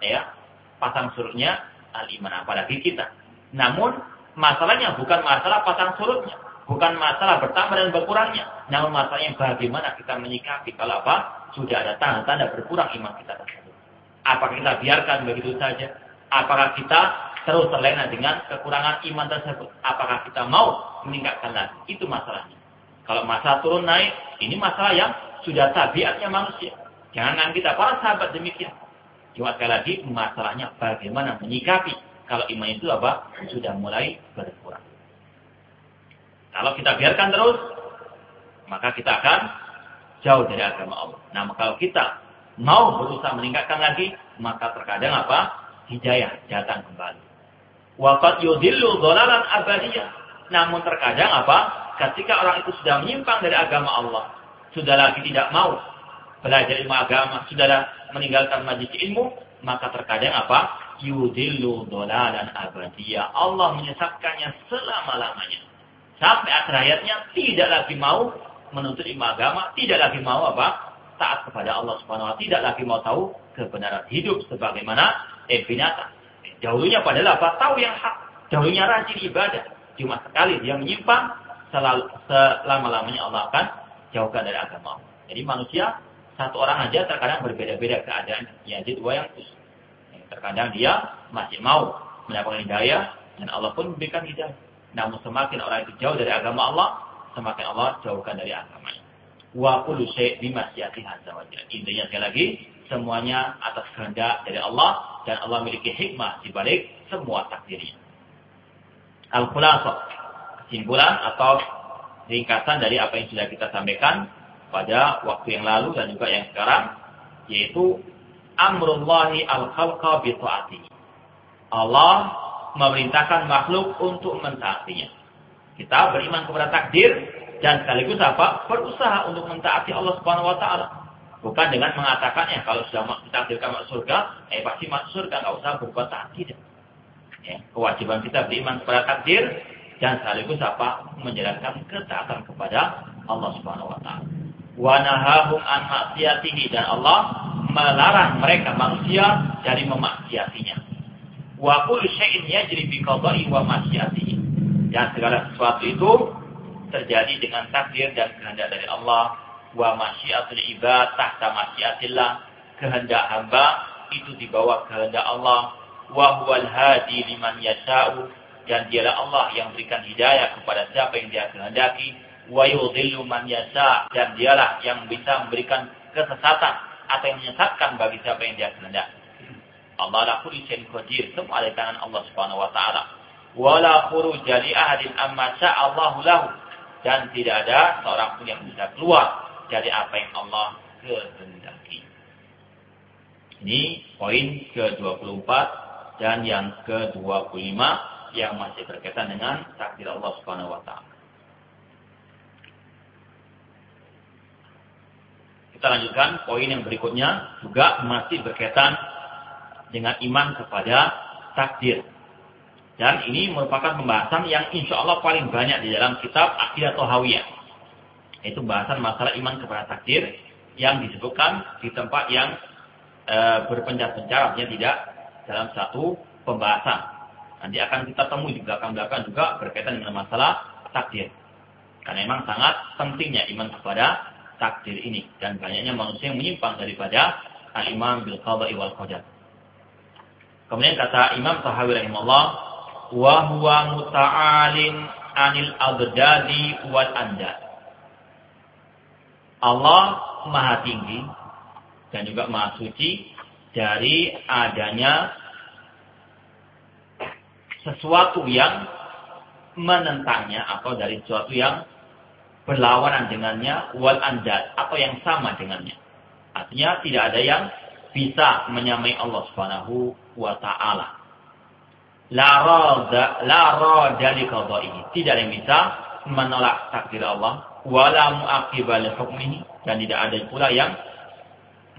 Ya, pasang surutnya al-iman apalagi kita. Namun Masalahnya bukan masalah pasang surutnya. Bukan masalah bertambah dan berkurangnya. Namun masalahnya bagaimana kita menyikapi kalau apa? Sudah ada tanda-tanda berkurang iman kita tersebut. Apakah kita biarkan begitu saja? Apakah kita terus terlena dengan kekurangan iman tersebut? Apakah kita mau meningkatkan lagi? Itu masalahnya. Kalau masalah turun naik, ini masalah yang sudah tabiatnya manusia. Jangan kita para sahabat demikian. Cuma sekali lagi masalahnya bagaimana menyikapi kalau iman itu apa? Sudah mulai berkurang. Kalau kita biarkan terus, maka kita akan jauh dari agama Allah. Nah, kalau kita mau berusaha meningkatkan lagi, maka terkadang apa? Hidayah datang kembali. Waqat yudillu dhalalan abadiyah. Namun terkadang apa? Ketika orang itu sudah menyimpang dari agama Allah, sudah lagi tidak mau belajar ilmu agama, sudah meninggalkan majlis ilmu, maka terkadang apa? yudillu dolalan abadiyah. Allah menyesatkannya selama-lamanya. Sampai akhir hayatnya tidak lagi mau menuntut ilmu agama, tidak lagi mau apa? Taat kepada Allah Subhanahu wa taala, tidak lagi mau tahu kebenaran hidup sebagaimana eh binatang. Dahulunya padahal apa? Tahu yang hak. Dahulunya rajin ibadah. Cuma sekali dia menyimpang, selama-lamanya Allah akan jauhkan dari agama. Jadi manusia satu orang aja terkadang berbeda-beda keadaan. Ya, jadi dua yang Terkadang dia masih mau mendapatkan hidayah dan Allah pun memberikan hidayah. Namun semakin orang itu jauh dari agama Allah, semakin Allah jauhkan dari agamanya. Wa kullu syai' bimasyiati azza wa Intinya sekali lagi, semuanya atas kehendak dari Allah dan Allah memiliki hikmah di balik semua takdirnya. Al-Khulasa, kesimpulan atau ringkasan dari apa yang sudah kita sampaikan pada waktu yang lalu dan juga yang sekarang, yaitu amrullahi al-khalqa bi Allah memerintahkan makhluk untuk mentaatinya. Kita beriman kepada takdir dan sekaligus apa? Berusaha untuk mentaati Allah Subhanahu wa taala. Bukan dengan mengatakan ya kalau sudah ditakdirkan masuk surga, eh pasti masuk surga, nggak usah berbuat tidak. Ya, kewajiban kita beriman kepada takdir dan sekaligus apa? Menjalankan ketaatan kepada Allah Subhanahu wa taala. Wa an maksiatihi dan Allah melarang mereka manusia dari memaksiatinya. Wa kullu syai'in yajri bi qada'i wa masyiatihi. Dan segala sesuatu itu terjadi dengan takdir dan kehendak dari Allah. Wa masyiatul ibad tahta masyiatillah. Kehendak hamba itu di bawah kehendak Allah. Wa huwal hadi liman yasha'u. Dan dialah Allah yang berikan hidayah kepada siapa yang dia kehendaki. Wa yudhillu man yasha' dan dialah yang bisa memberikan kesesatan atau yang menyesatkan bagi siapa yang dia kehendak. Allah la kulli syai'in qadir. Semua ada tangan Allah Subhanahu wa taala. Wala khuruja li ahadin amma Allahu lahu. Dan tidak ada seorang pun yang bisa keluar dari apa yang Allah kehendaki. Ini poin ke-24 dan yang ke-25 yang masih berkaitan dengan takdir Allah Subhanahu wa taala. Kita lanjutkan poin yang berikutnya juga masih berkaitan dengan iman kepada takdir. Dan ini merupakan pembahasan yang insya Allah paling banyak di dalam kitab Aqidah Tohawiyah. Itu bahasan masalah iman kepada takdir yang disebutkan di tempat yang e, berpencar-pencar, artinya tidak dalam satu pembahasan. Nanti akan kita temui di belakang-belakang juga berkaitan dengan masalah takdir. Karena memang sangat pentingnya iman kepada takdir ini dan banyaknya manusia yang menyimpang daripada al-imam bil qada'i wal qadar. Kemudian kata Imam Tahawi rahimahullah wa huwa muta'alin anil agdadi wal andad. Allah Maha Tinggi dan juga Maha Suci dari adanya sesuatu yang menentangnya atau dari sesuatu yang berlawanan dengannya wal andad atau yang sama dengannya. Artinya tidak ada yang bisa menyamai Allah Subhanahu wa taala. La rada la rada li. Tidak ada yang bisa menolak takdir Allah wala mu'aqibal hukmihi dan tidak ada pula yang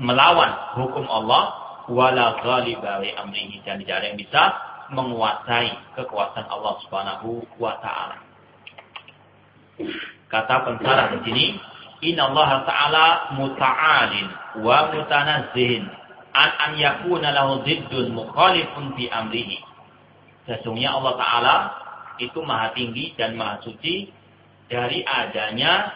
melawan hukum Allah wala ghaliba li amrihi dan tidak ada yang bisa menguasai kekuasaan Allah Subhanahu wa taala. Kata pensarah di sini, Inna Allah Ta'ala muta'alin wa mutanazzihin an an yakuna lahu ziddun mukhalifun fi amrihi. Sesungguhnya Allah Ta'ala itu maha tinggi dan maha suci dari adanya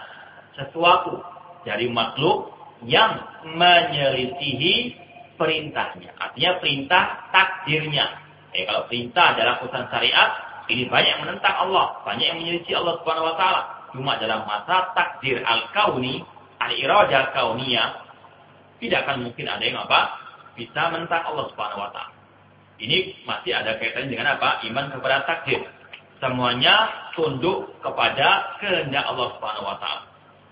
sesuatu dari makhluk yang menyelisihi perintahnya. Artinya perintah takdirnya. Eh, kalau perintah adalah urusan syariat, ini banyak yang menentang Allah, banyak yang menyelisih Allah Subhanahu wa taala. Cuma dalam masa takdir al-kauni, al-iradah kauniyah, tidak akan mungkin ada yang apa? Bisa menentang Allah Subhanahu wa taala. Ini masih ada kaitannya dengan apa? Iman kepada takdir. Semuanya tunduk kepada kehendak Allah Subhanahu wa taala.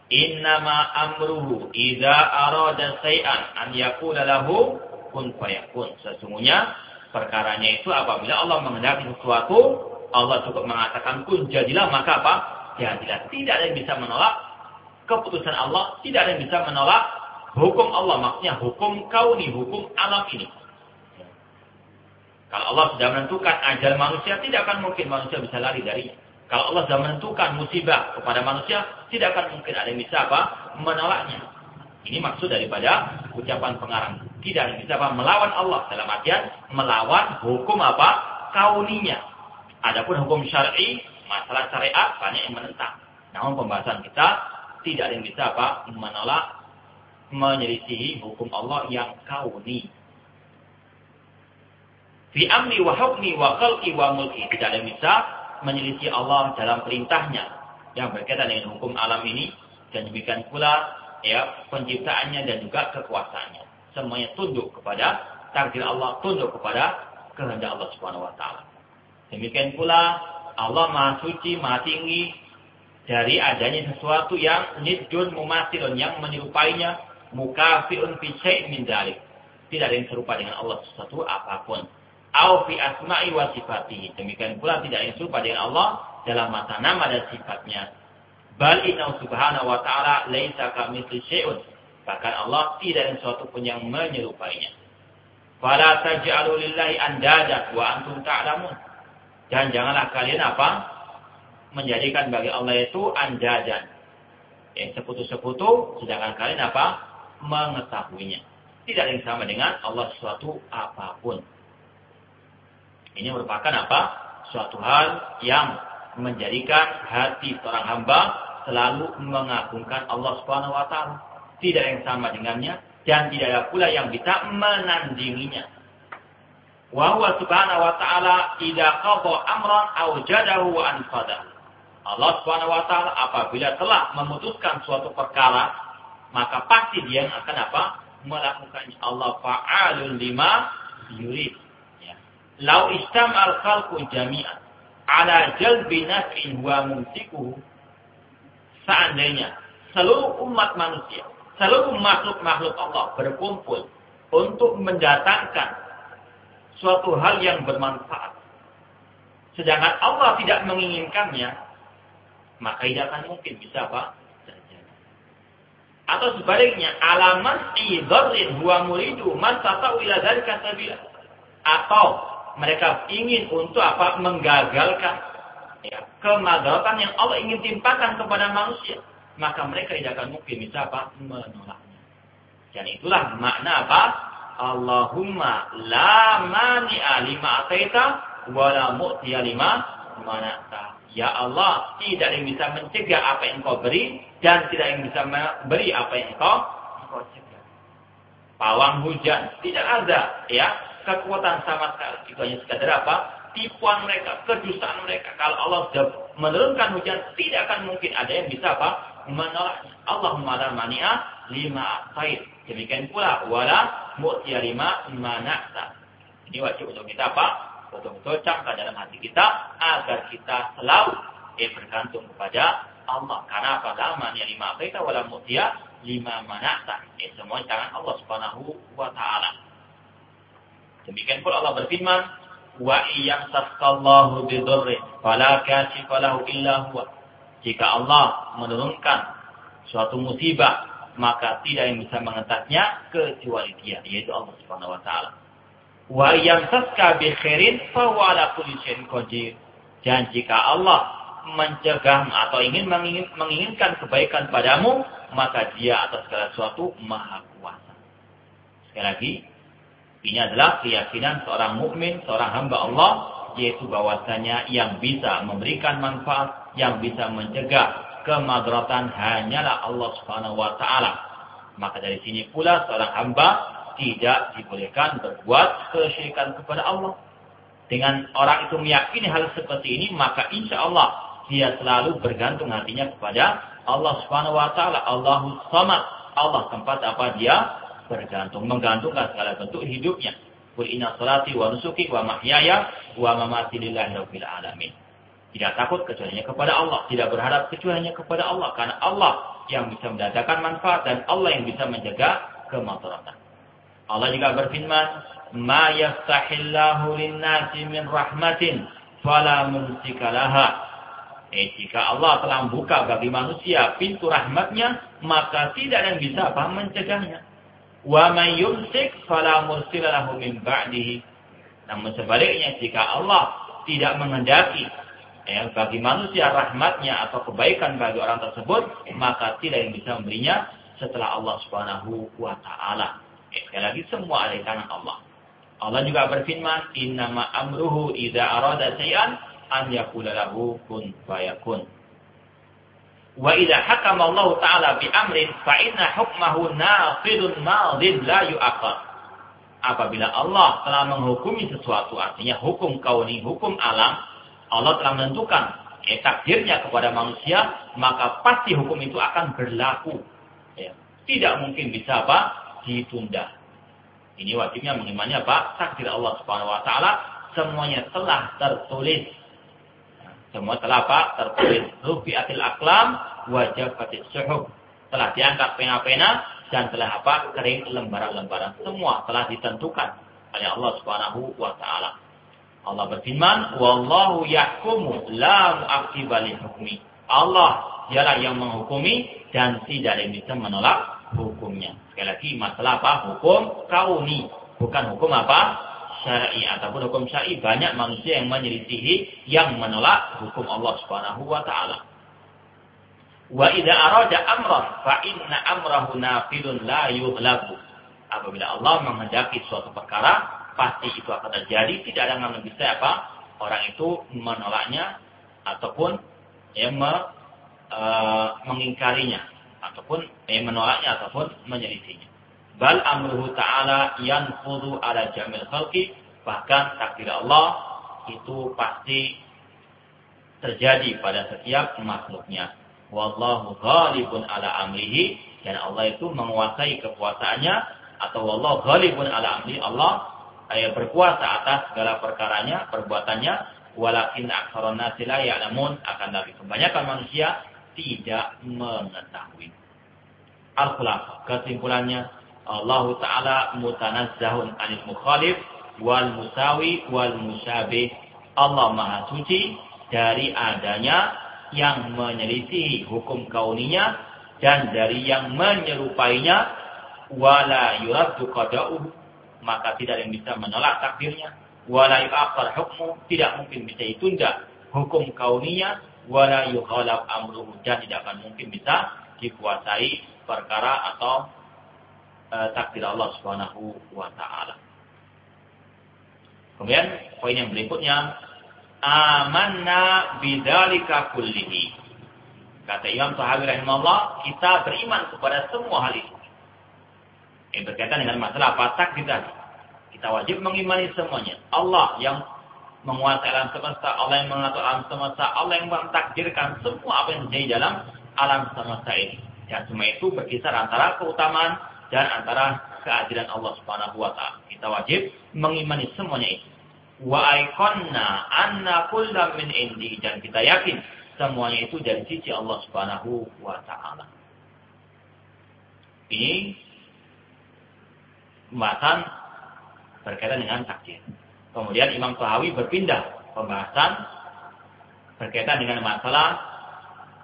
Innama amruhu idza arada say'an an yaqula lahu kun fayakun. Sesungguhnya perkaranya itu apabila Allah menghendaki sesuatu, Allah cukup mengatakan kun jadilah maka apa? jadilah. Tidak ada yang bisa menolak keputusan Allah, tidak ada yang bisa menolak hukum Allah, maksudnya hukum kauni, hukum alam ini. Kalau Allah sudah menentukan ajal manusia, tidak akan mungkin manusia bisa lari dari Kalau Allah sudah menentukan musibah kepada manusia, tidak akan mungkin ada yang bisa apa? Menolaknya. Ini maksud daripada ucapan pengarang. Tidak ada yang bisa apa? Melawan Allah. Dalam artian melawan hukum apa? Kauninya. Adapun hukum syar'i, masalah syariat banyak yang menentang. Namun pembahasan kita tidak ada yang bisa apa? Menolak menyelisihi hukum Allah yang kauni. Fi amri wa hukmi wa khalqi wa mulki. Tidak ada yang bisa menyelisih Allah dalam perintahnya yang berkaitan dengan hukum alam ini dan demikian pula ya penciptaannya dan juga kekuasaannya. Semuanya tunduk kepada takdir Allah, tunduk kepada kehendak Allah Subhanahu wa taala. Demikian pula Allah Maha Suci, Maha Tinggi dari adanya sesuatu yang nidun mumasilun yang menyerupainya mukafiun fi min dalik. Tidak ada yang serupa dengan Allah sesuatu apa pun. Au fi asma'i wa sifatihi. Demikian pula tidak ada yang serupa dengan Allah dalam mata nama dan sifatnya. Bal inna subhanahu wa ta'ala laisa kamitsli syai'un. Bahkan Allah tidak ada sesuatu pun yang menyerupainya. Fala taj'alu lillahi andada wa antum ta'lamun. Dan janganlah kalian apa? Menjadikan bagi Allah itu andadan. Yang sekutu-sekutu, sedangkan kalian apa? mengetahuinya. Tidak ada yang sama dengan Allah sesuatu apa pun. Ini merupakan apa? Suatu hal yang menjadikan hati seorang hamba selalu mengagungkan Allah Subhanahu wa taala. Tidak yang sama dengannya dan tidak ada pula yang bisa menandinginya. Wa huwa subhanahu wa ta'ala idza qada amran awjadahu wa anfadahu. Allah Subhanahu wa taala apabila telah memutuskan suatu perkara maka pasti dia akan apa? Melakukannya. Allah fa'alun lima yurid. Lau istam al khalqu jami'an ala jalbi naf'in wa mumsikuhu seandainya seluruh umat manusia, seluruh makhluk-makhluk Allah berkumpul untuk mendatangkan suatu hal yang bermanfaat. Sedangkan Allah tidak menginginkannya, maka tidak akan mungkin bisa apa? Atau sebaliknya, alaman idharin huwa muridu man tata'u ila sabila. Atau mereka ingin untuk apa? Menggagalkan ya, kemadaratan yang Allah ingin timpakan kepada manusia. Maka mereka tidak akan mungkin bisa apa? Menolaknya. Dan itulah makna apa? Allahumma la mani'a lima ataita wa la mu'tiya lima mana'ta. Ya Allah, tidak yang bisa mencegah apa yang kau beri dan tidak yang bisa memberi apa yang kau kau cegah. Pawang hujan tidak ada ya kekuatan sama sekali. Itu hanya sekadar apa? Tipuan mereka, kedustaan mereka. Kalau Allah sudah menurunkan hujan, tidak akan mungkin ada yang bisa apa? Menolaknya. Allahumma la mani'a lima khair. Demikian pula wala mu'tiya lima mana'ta. Ini wajib untuk kita apa? betul-betul camkan dalam hati kita agar kita selalu eh, bergantung kepada Allah. Karena apa? Lama ya lima kita wala mutia lima manata. Eh, semua tangan Allah Subhanahu wa taala. Demikian pula Allah berfirman, wa iyam tasqallahu bidurri fala kashifa lahu illa huwa. Jika Allah menurunkan suatu musibah, maka tidak yang bisa mengetatnya kecuali Dia, yaitu Allah Subhanahu wa taala. Wa yamsaska bi khairin fa huwa kulli syai'in qadir. Dan jika Allah mencegah atau ingin menginginkan kebaikan padamu, maka Dia atas segala sesuatu maha kuasa. Sekali lagi, ini adalah keyakinan seorang mukmin, seorang hamba Allah, yaitu bahwasanya yang bisa memberikan manfaat, yang bisa mencegah kemadaratan hanyalah Allah Subhanahu wa taala. Maka dari sini pula seorang hamba tidak dibolehkan berbuat kesyirikan kepada Allah. Dengan orang itu meyakini hal seperti ini, maka insya Allah dia selalu bergantung hatinya kepada Allah Subhanahu Wa Taala. Allahus Samad. Allah tempat apa dia bergantung, menggantungkan segala bentuk hidupnya. Qul inna salati wa nusuki wa mahyaya wa mamati lillahi rabbil alamin. Tidak takut kecuali kepada Allah, tidak berharap kecuali kepada Allah karena Allah yang bisa mendatangkan manfaat dan Allah yang bisa menjaga kemaslahatan. Allah juga berfirman, "Ma yaftahillahu lin-nasi min rahmatin fala mumsika laha." Eh, jika Allah telah membuka bagi manusia pintu rahmatnya, maka tidak ada yang bisa apa mencegahnya. Wa may yumsik fala mursila lahu min ba'dihi. Namun sebaliknya jika Allah tidak mengendaki ya, bagi manusia rahmatnya atau kebaikan bagi orang tersebut, maka tidak yang bisa memberinya setelah Allah Subhanahu wa taala. Ya, sekali lagi semua ada di tangan Allah. Allah juga berfirman, "Innama amruhu idza arada syai'an an yaqula lahu kun fayakun." Wa idza hakama Allah taala bi amrin fa inna hukmahu nafidun madin la yu'aqqar. Apabila Allah telah menghukumi sesuatu, artinya hukum kauni, hukum alam, Allah telah menentukan eh, takdirnya kepada manusia, maka pasti hukum itu akan berlaku. Ya. Tidak mungkin bisa apa? Ditunda. Ini wajibnya mengimani apa? Takdir Allah Subhanahu wa taala semuanya telah tertulis. Semua telah apa? Tertulis. Rufi'atil aklam wajib fatis suhub. Telah diangkat pena-pena dan telah apa? Kering lembaran-lembaran. Semua telah ditentukan oleh Allah Subhanahu wa taala. Allah berfirman, "Wallahu yahkumu la mu'aqqiba hukmi." Allah dialah yang menghukumi dan tidak ada yang bisa menolak hukumnya. Sekali lagi masalah apa? Hukum kauni, bukan hukum apa? Syar'i ataupun hukum syar'i banyak manusia yang menyelisihi yang menolak hukum Allah Subhanahu wa taala. Wa idza arada amran fa inna amrahu nafidun la yughlabu. Apabila Allah menghendaki suatu perkara, pasti itu akan terjadi, tidak ada yang bisa apa? Orang itu menolaknya ataupun ya, me, uh, mengingkarinya ataupun eh, menolaknya ataupun menyelisihinya. Bal amruhu ta'ala yanfudu ala jamil khalqi bahkan takdir Allah itu pasti terjadi pada setiap makhluknya. Wallahu ghalibun ala amrihi dan Allah itu menguasai kekuasaannya atau wallahu ghalibun ala amri Allah ayat berkuasa atas segala perkaranya, perbuatannya walakin aktsaron nasi la ya'lamun akan tapi kebanyakan manusia tidak mengetahui. Al-Khulaf. Kesimpulannya, Allah Ta'ala mutanazzahun anil mukhalif wal musawi wal musyabih. Allah Maha Suci dari adanya yang menyelisihi hukum kauninya dan dari yang menyerupainya. Wala yuraddu qada'uhu maka tidak yang bisa menolak takdirnya. Wala yu'akhkhar hukmu tidak mungkin bisa ditunda hukum kauninya. Wala yukhalaf amruhu dan tidak akan mungkin bisa dikuasai perkara atau e, takdir Allah Subhanahu wa taala. Kemudian poin yang berikutnya amanna bidzalika kullihi. Kata Imam Tahawi rahimahullah, kita beriman kepada semua hal itu. Yang berkaitan dengan masalah apa takdir tadi. Kita wajib mengimani semuanya. Allah yang menguasai alam semesta, Allah yang mengatur alam semesta, Allah yang mentakdirkan semua apa yang terjadi dalam alam semesta ini. Dan semua itu berkisar antara keutamaan dan antara keadilan Allah Subhanahu wa taala. Kita wajib mengimani semuanya itu. Wa aikonna anna kullam min indi dan kita yakin semuanya itu dari sisi Allah Subhanahu wa taala. Ini pembahasan berkaitan dengan takdir. Kemudian Imam Tahawi berpindah pembahasan berkaitan dengan masalah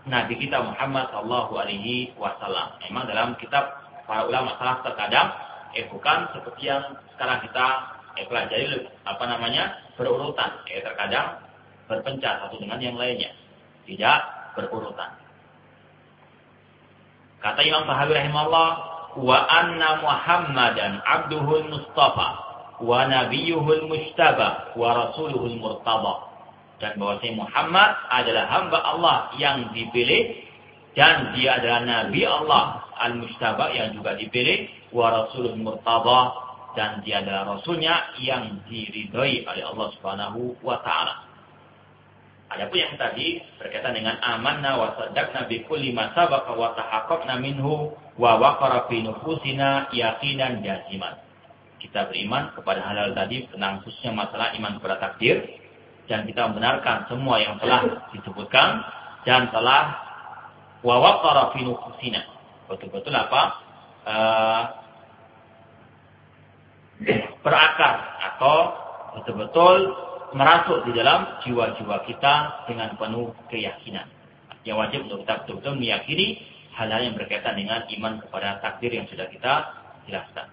Nabi kita Muhammad Shallallahu Alaihi Wasallam. Memang dalam kitab para ulama salah terkadang eh bukan seperti yang sekarang kita eh, pelajari apa namanya berurutan. Eh terkadang berpencar satu dengan yang lainnya, tidak berurutan. Kata Imam Tahawi rahimahullah, wa anna Muhammadan abduhul mustafa wa nabiyuhul mustaba wa rasuluhul murtaba. Dan bahwasanya Muhammad adalah hamba Allah yang dipilih dan dia adalah nabi Allah al-mustaba yang juga dipilih wa rasulul murtaba dan dia adalah rasulnya yang diridhoi oleh Allah Subhanahu wa taala. Adapun yang tadi berkaitan dengan amanna wa saddaqna bi kulli ma sabaqa wa tahaqqaqna minhu wa waqara fi nufusina yaqinan jaziman kita beriman kepada hal-hal tadi tentang khususnya masalah iman kepada takdir dan kita membenarkan semua yang telah disebutkan dan telah wawaqara fi nufusina. Betul-betul apa? Uh, berakar atau betul-betul merasuk di dalam jiwa-jiwa kita dengan penuh keyakinan. Yang wajib untuk kita betul-betul meyakini hal-hal yang berkaitan dengan iman kepada takdir yang sudah kita jelaskan.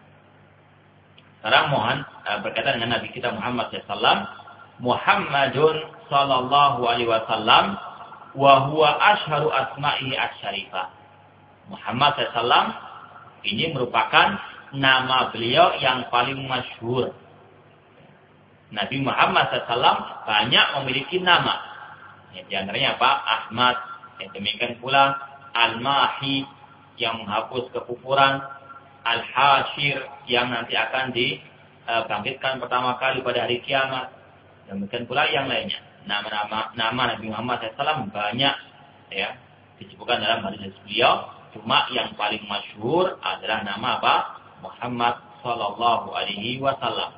Sekarang mohon uh, berkaitan dengan Nabi kita Muhammad SAW Muhammadun sallallahu alaihi wasallam wa huwa asharu asma'ihi asyarifah. Muhammad sallallahu ini merupakan nama beliau yang paling masyhur. Nabi Muhammad SAW banyak memiliki nama. Ya, di antaranya apa? Ahmad. Yang demikian pula Al-Mahi yang menghapus kekufuran. Al-Hashir yang nanti akan dibangkitkan pertama kali pada hari kiamat. Demikian pula yang lainnya nama-nama nama Nabi Muhammad SAW banyak ya disebutkan dalam hadis beliau. Cuma yang paling masyhur adalah nama apa? Muhammad Sallallahu Alaihi Wasallam.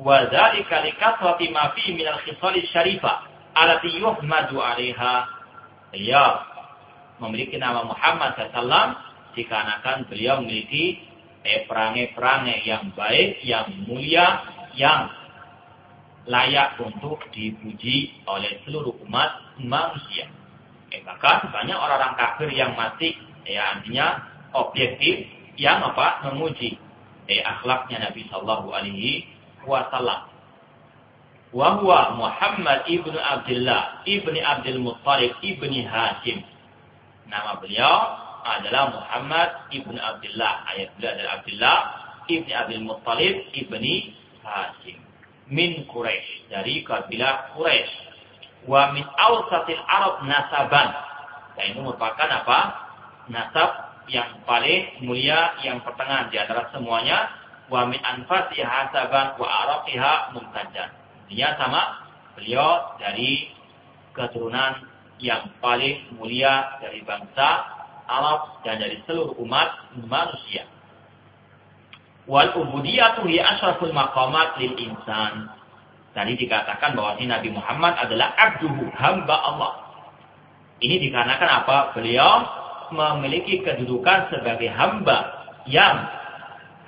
Wa dzalika likathrati ma fi min al-khisal syarifah allati yuhmadu 'alaiha. Ya, memiliki nama Muhammad SAW dikarenakan beliau memiliki eh, perangai-perangai yang baik, yang mulia, yang layak untuk dipuji oleh seluruh umat manusia. Eh, bahkan banyak orang-orang kafir yang mati, ya artinya objektif yang apa memuji eh, akhlaknya Nabi Shallallahu Alaihi Wasallam. Wahwa Muhammad ibnu Abdullah ibni Abdul Muttalib ibni Hashim. Nama beliau adalah Muhammad ibnu Abdullah. Ayat beliau adalah Abdullah ibni Abdul Muttalib ibni Hashim min Quraisy dari kabilah Quraisy wa min awsatil Arab nasaban dan ini merupakan apa nasab yang paling mulia yang pertengahan di antara semuanya wa min anfasi hasaban wa araqiha mumtajjan dia sama beliau dari keturunan yang paling mulia dari bangsa Arab dan dari seluruh umat manusia Wal ubudiyatu hi asraful maqamat lil insan. Tadi dikatakan bahwa si Nabi Muhammad adalah abduhu, hamba Allah. Ini dikarenakan apa? Beliau memiliki kedudukan sebagai hamba yang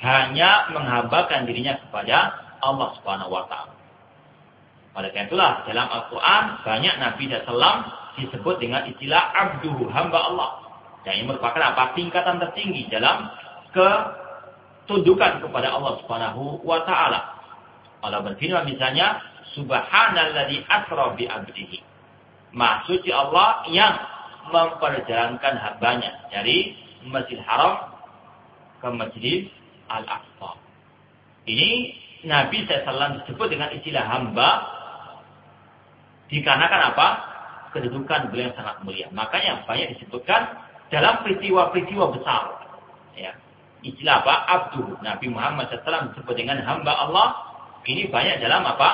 hanya menghambakan dirinya kepada Allah Subhanahu wa taala. Oleh karena itulah dalam Al-Qur'an banyak Nabi SAW disebut dengan istilah abduhu, hamba Allah. Dan ini merupakan apa? Tingkatan tertinggi dalam ke tunjukkan kepada Allah Subhanahu wa taala. Allah berfirman misalnya, Subhanalladzi asra bi 'abdihi. Maksudnya Allah yang memperjalankan hambanya dari Masjid Haram ke Masjid Al-Aqsa. Ini Nabi SAW disebut dengan istilah hamba dikarenakan apa? Kedudukan beliau yang sangat mulia. Makanya banyak disebutkan dalam peristiwa-peristiwa besar. Ya, istilah apa? Abdu. Nabi Muhammad SAW disebut dengan hamba Allah. Ini banyak dalam apa?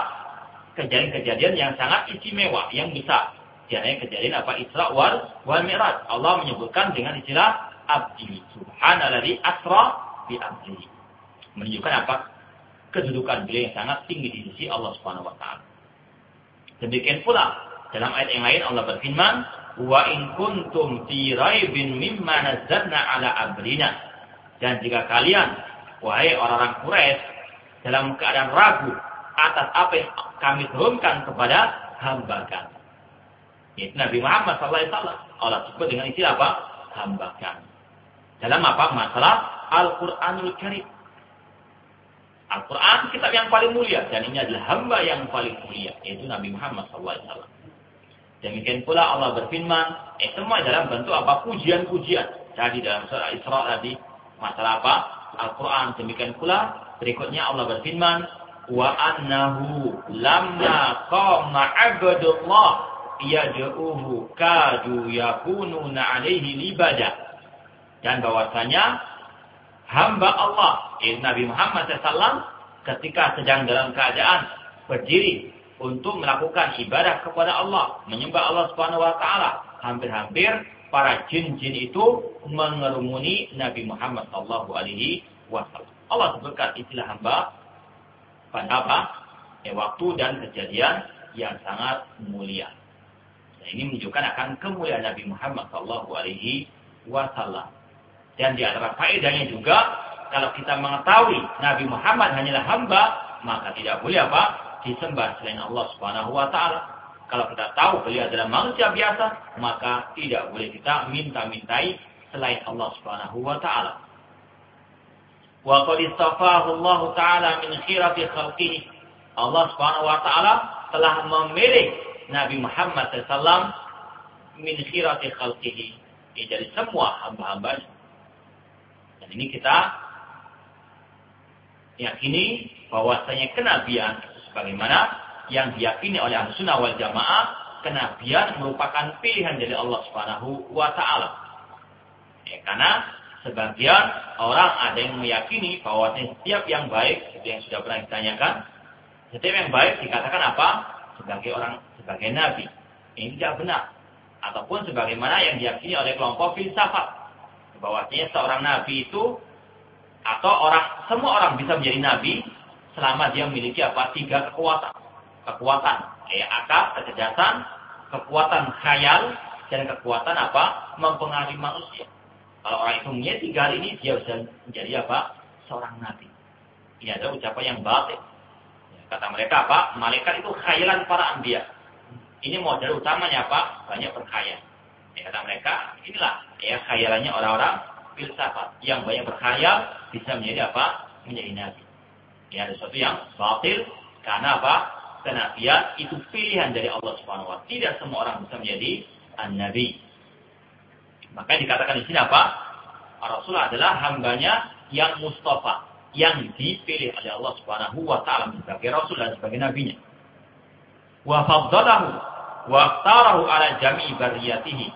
Kejadian-kejadian yang sangat istimewa, yang besar. Jadi kejadian apa? Isra wal, wal Mi'raj. Allah menyebutkan dengan istilah abdi. Subhanalladzi asra bi abdi. Menunjukkan apa? Kedudukan beliau yang sangat tinggi di sisi Allah Subhanahu wa taala. Demikian pula dalam ayat yang lain Allah berfirman, "Wa in kuntum fi raibin mimma nazzalna ala abrina" Dan jika kalian, wahai orang-orang Quraisy, dalam keadaan ragu atas apa yang kami turunkan kepada hamba kami. Yaitu Nabi Muhammad SAW. Allah sebut dengan istilah apa? Hamba kami. Dalam apa? Masalah Al-Quranul Karim. Al-Quran kitab yang paling mulia. Dan ini adalah hamba yang paling mulia. Yaitu Nabi Muhammad SAW. Demikian pula Allah berfirman. Eh, semua dalam bentuk apa? Pujian-pujian. Tadi dalam surah Isra tadi Masalah apa? Al-Quran. Demikian pula berikutnya Allah berfirman, wa annahu lamma qama abdullah yad'uhu kadu yakununa alaihi libada dan bahwasanya hamba Allah yaitu Nabi Muhammad SAW ketika sedang dalam keadaan berdiri untuk melakukan ibadah kepada Allah menyembah Allah Subhanahu wa taala hampir-hampir para jin-jin itu mengerumuni Nabi Muhammad Sallallahu Alaihi Wasallam. Allah sebutkan istilah hamba pada apa? Ya, waktu dan kejadian yang sangat mulia. Ini menunjukkan akan kemuliaan Nabi Muhammad Sallallahu Alaihi Wasallam. Dan di antara faedahnya juga, kalau kita mengetahui Nabi Muhammad hanyalah hamba, maka tidak boleh apa? Disembah selain Allah Subhanahu Wa Taala. Kalau kita tahu beliau adalah manusia biasa, maka tidak boleh kita minta-mintai selain Allah Subhanahu wa taala. Wa qad istafahu Allah taala min khirati khalqihi. Allah Subhanahu wa taala telah memilih Nabi Muhammad SAW min khirati khalqihi. Ya, dari semua hamba-hambanya. Dan ini kita yakini bahwasanya kenabian sebagaimana yang diyakini oleh Ahlu Sunnah wal Jamaah, kenabian merupakan pilihan dari Allah Subhanahu wa taala. Ya, karena sebagian orang ada yang meyakini bahwa setiap yang baik, seperti yang sudah pernah ditanyakan, setiap yang baik dikatakan apa? Sebagai orang, sebagai nabi. Ini tidak benar. Ataupun sebagaimana yang diyakini oleh kelompok filsafat. Bahwasanya seorang nabi itu atau orang semua orang bisa menjadi nabi selama dia memiliki apa? Tiga kekuatan. Kekuatan ya akal, kecerdasan, kekuatan khayal dan kekuatan apa? mempengaruhi manusia. Kalau orang itu punya tiga ini dia bisa menjadi apa? Seorang nabi. Ini adalah ucapan yang batin. Kata mereka apa? Malaikat itu khayalan para ambia. Ini model utamanya apa? Banyak berkhayal. Ya, kata mereka, inilah ya khayalannya orang-orang filsafat. Yang banyak berkhayal bisa menjadi apa? Menjadi nabi. Ya, ada sesuatu yang batil karena apa? Kenabian itu pilihan dari Allah Subhanahu wa Tidak semua orang bisa menjadi an-nabi. Maka dikatakan di sini apa? Rasulullah adalah hambanya yang Mustafa yang dipilih oleh Allah Subhanahu wa taala sebagai rasul dan sebagai nabinya. Wa faddalahu wa tarahu ala jami'i bariyatihi.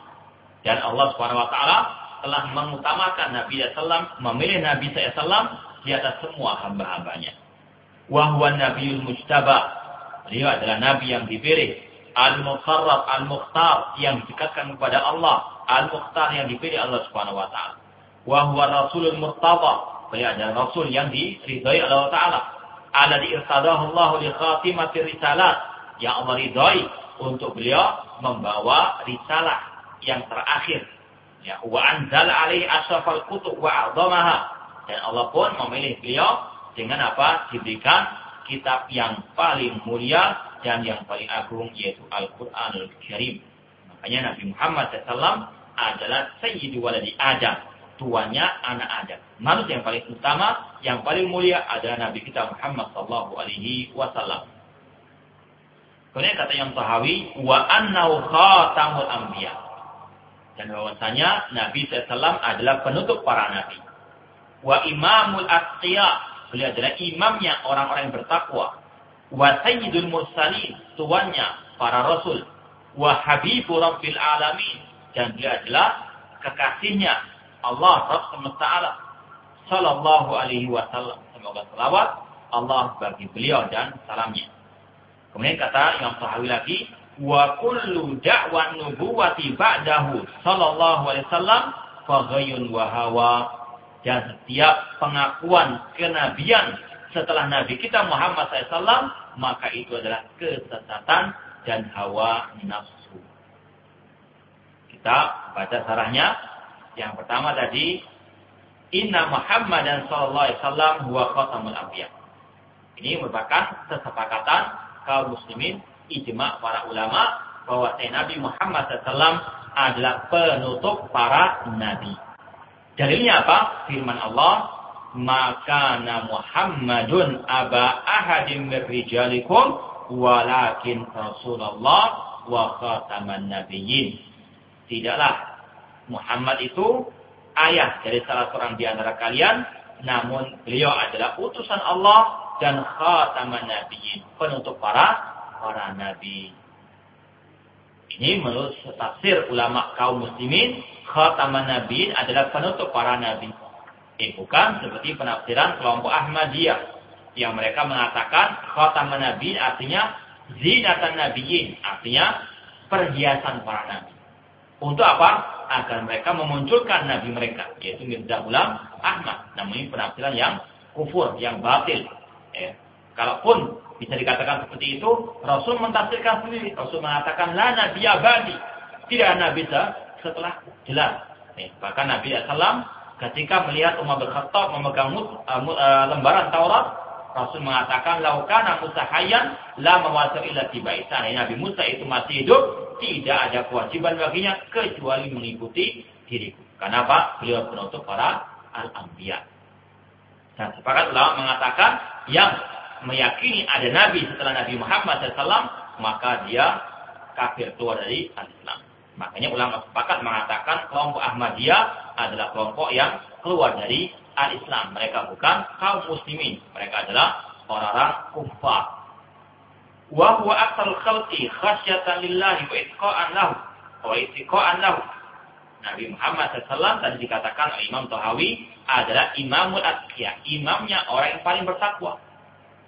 Dan Allah Subhanahu wa taala telah mengutamakan Nabi sallallahu memilih Nabi sallallahu di atas semua hamba-hambanya. Wa huwa nabiyul mujtaba. Beliau adalah nabi yang dipilih, al-muqarrab, al-mukhtar yang didekatkan kepada Allah, al-mukhtar yang dipilih Allah Subhanahu wa taala. Wa huwa rasulul murtada beliau adalah Rasul yang diridhai Allah Ta'ala. Alladhi irtadahu Allah li khatimati risalat. Yang Allah ridhai untuk beliau membawa risalah yang terakhir. Ya, wa anzal alaihi asrafal kutub wa a'zamaha. Dan Allah pun memilih beliau dengan apa? Diberikan kitab yang paling mulia dan yang paling agung yaitu Al-Quran Al-Karim. Makanya Nabi Muhammad SAW adalah Sayyidu Waladi Adam tuannya anak Adam. Manusia yang paling utama, yang paling mulia adalah Nabi kita Muhammad sallallahu alaihi wasallam. Kemudian kata yang Tahawi, wa annahu khatamul anbiya. Dan bahwasanya Nabi SAW adalah penutup para nabi. Wa imamul atqiya. Beliau adalah imamnya orang-orang yang bertakwa. Wa sayyidul mursalin. Tuannya para rasul. Wa habibu rabbil alamin. Dan beliau adalah kekasihnya Allah Rabb semesta alam. Sallallahu alaihi wasallam. Semoga selawat Allah bagi beliau dan salamnya. Kemudian kata Imam Sahawi lagi, wa kullu da'wan nubuwati ba'dahu sallallahu alaihi wasallam faghayun wa hawa dan setiap pengakuan kenabian setelah Nabi kita Muhammad SAW maka itu adalah kesesatan dan hawa nafsu. Kita baca sarahnya yang pertama tadi Inna Muhammadan sallallahu alaihi wasallam huwa khatamul anbiya. Ini merupakan kesepakatan kaum muslimin ijma para ulama bahwa Nabi Muhammad SAW adalah penutup para nabi. Dalilnya apa? Firman Allah, maka Muhammadun aba ahadim min rijalikum walakin Rasulullah wa khataman nabiyyin. Tidaklah Muhammad itu ayah dari salah seorang di antara kalian, namun beliau adalah utusan Allah dan khataman nabiyyin, penutup para para nabi. Ini menurut tafsir ulama kaum muslimin, khataman nabiyyin adalah penutup para nabi. Eh bukan seperti penafsiran kelompok Ahmadiyah yang mereka mengatakan khataman nabiyyin artinya zinatan nabiyyin, artinya perhiasan para nabi. Untuk apa? agar mereka memunculkan nabi mereka yaitu Mirza Ulam Ahmad. Namun ini penafsiran yang kufur, yang batil. Ya. Kalaupun bisa dikatakan seperti itu, Rasul mentafsirkan sendiri. Rasul mengatakan la nabi abadi. Tidak nabi setelah jelas. Ya. Bahkan Nabi SAW ketika melihat Umar bin Khattab memegang uh, uh, lembaran Taurat, Rasul mengatakan laukana Musa hayyan la mawasa illa tiba Nabi Musa itu masih hidup, tidak ada kewajiban baginya kecuali mengikuti diriku. Kenapa? Beliau penutup para al-anbiya. Dan sepakat ulama mengatakan yang meyakini ada nabi setelah Nabi Muhammad SAW maka dia kafir keluar dari Islam. Makanya ulama sepakat mengatakan kelompok Ahmadiyah adalah kelompok yang keluar dari al-Islam. Mereka bukan kaum muslimin. Mereka adalah orang-orang kufar. Wa huwa aktsal khalqi khasyatan wa itqa'an lahu. Wa itqa'an lahu. Nabi Muhammad SAW tadi dikatakan oleh Imam Tohawi adalah imamul atqiya. Imamnya orang yang paling bertakwa.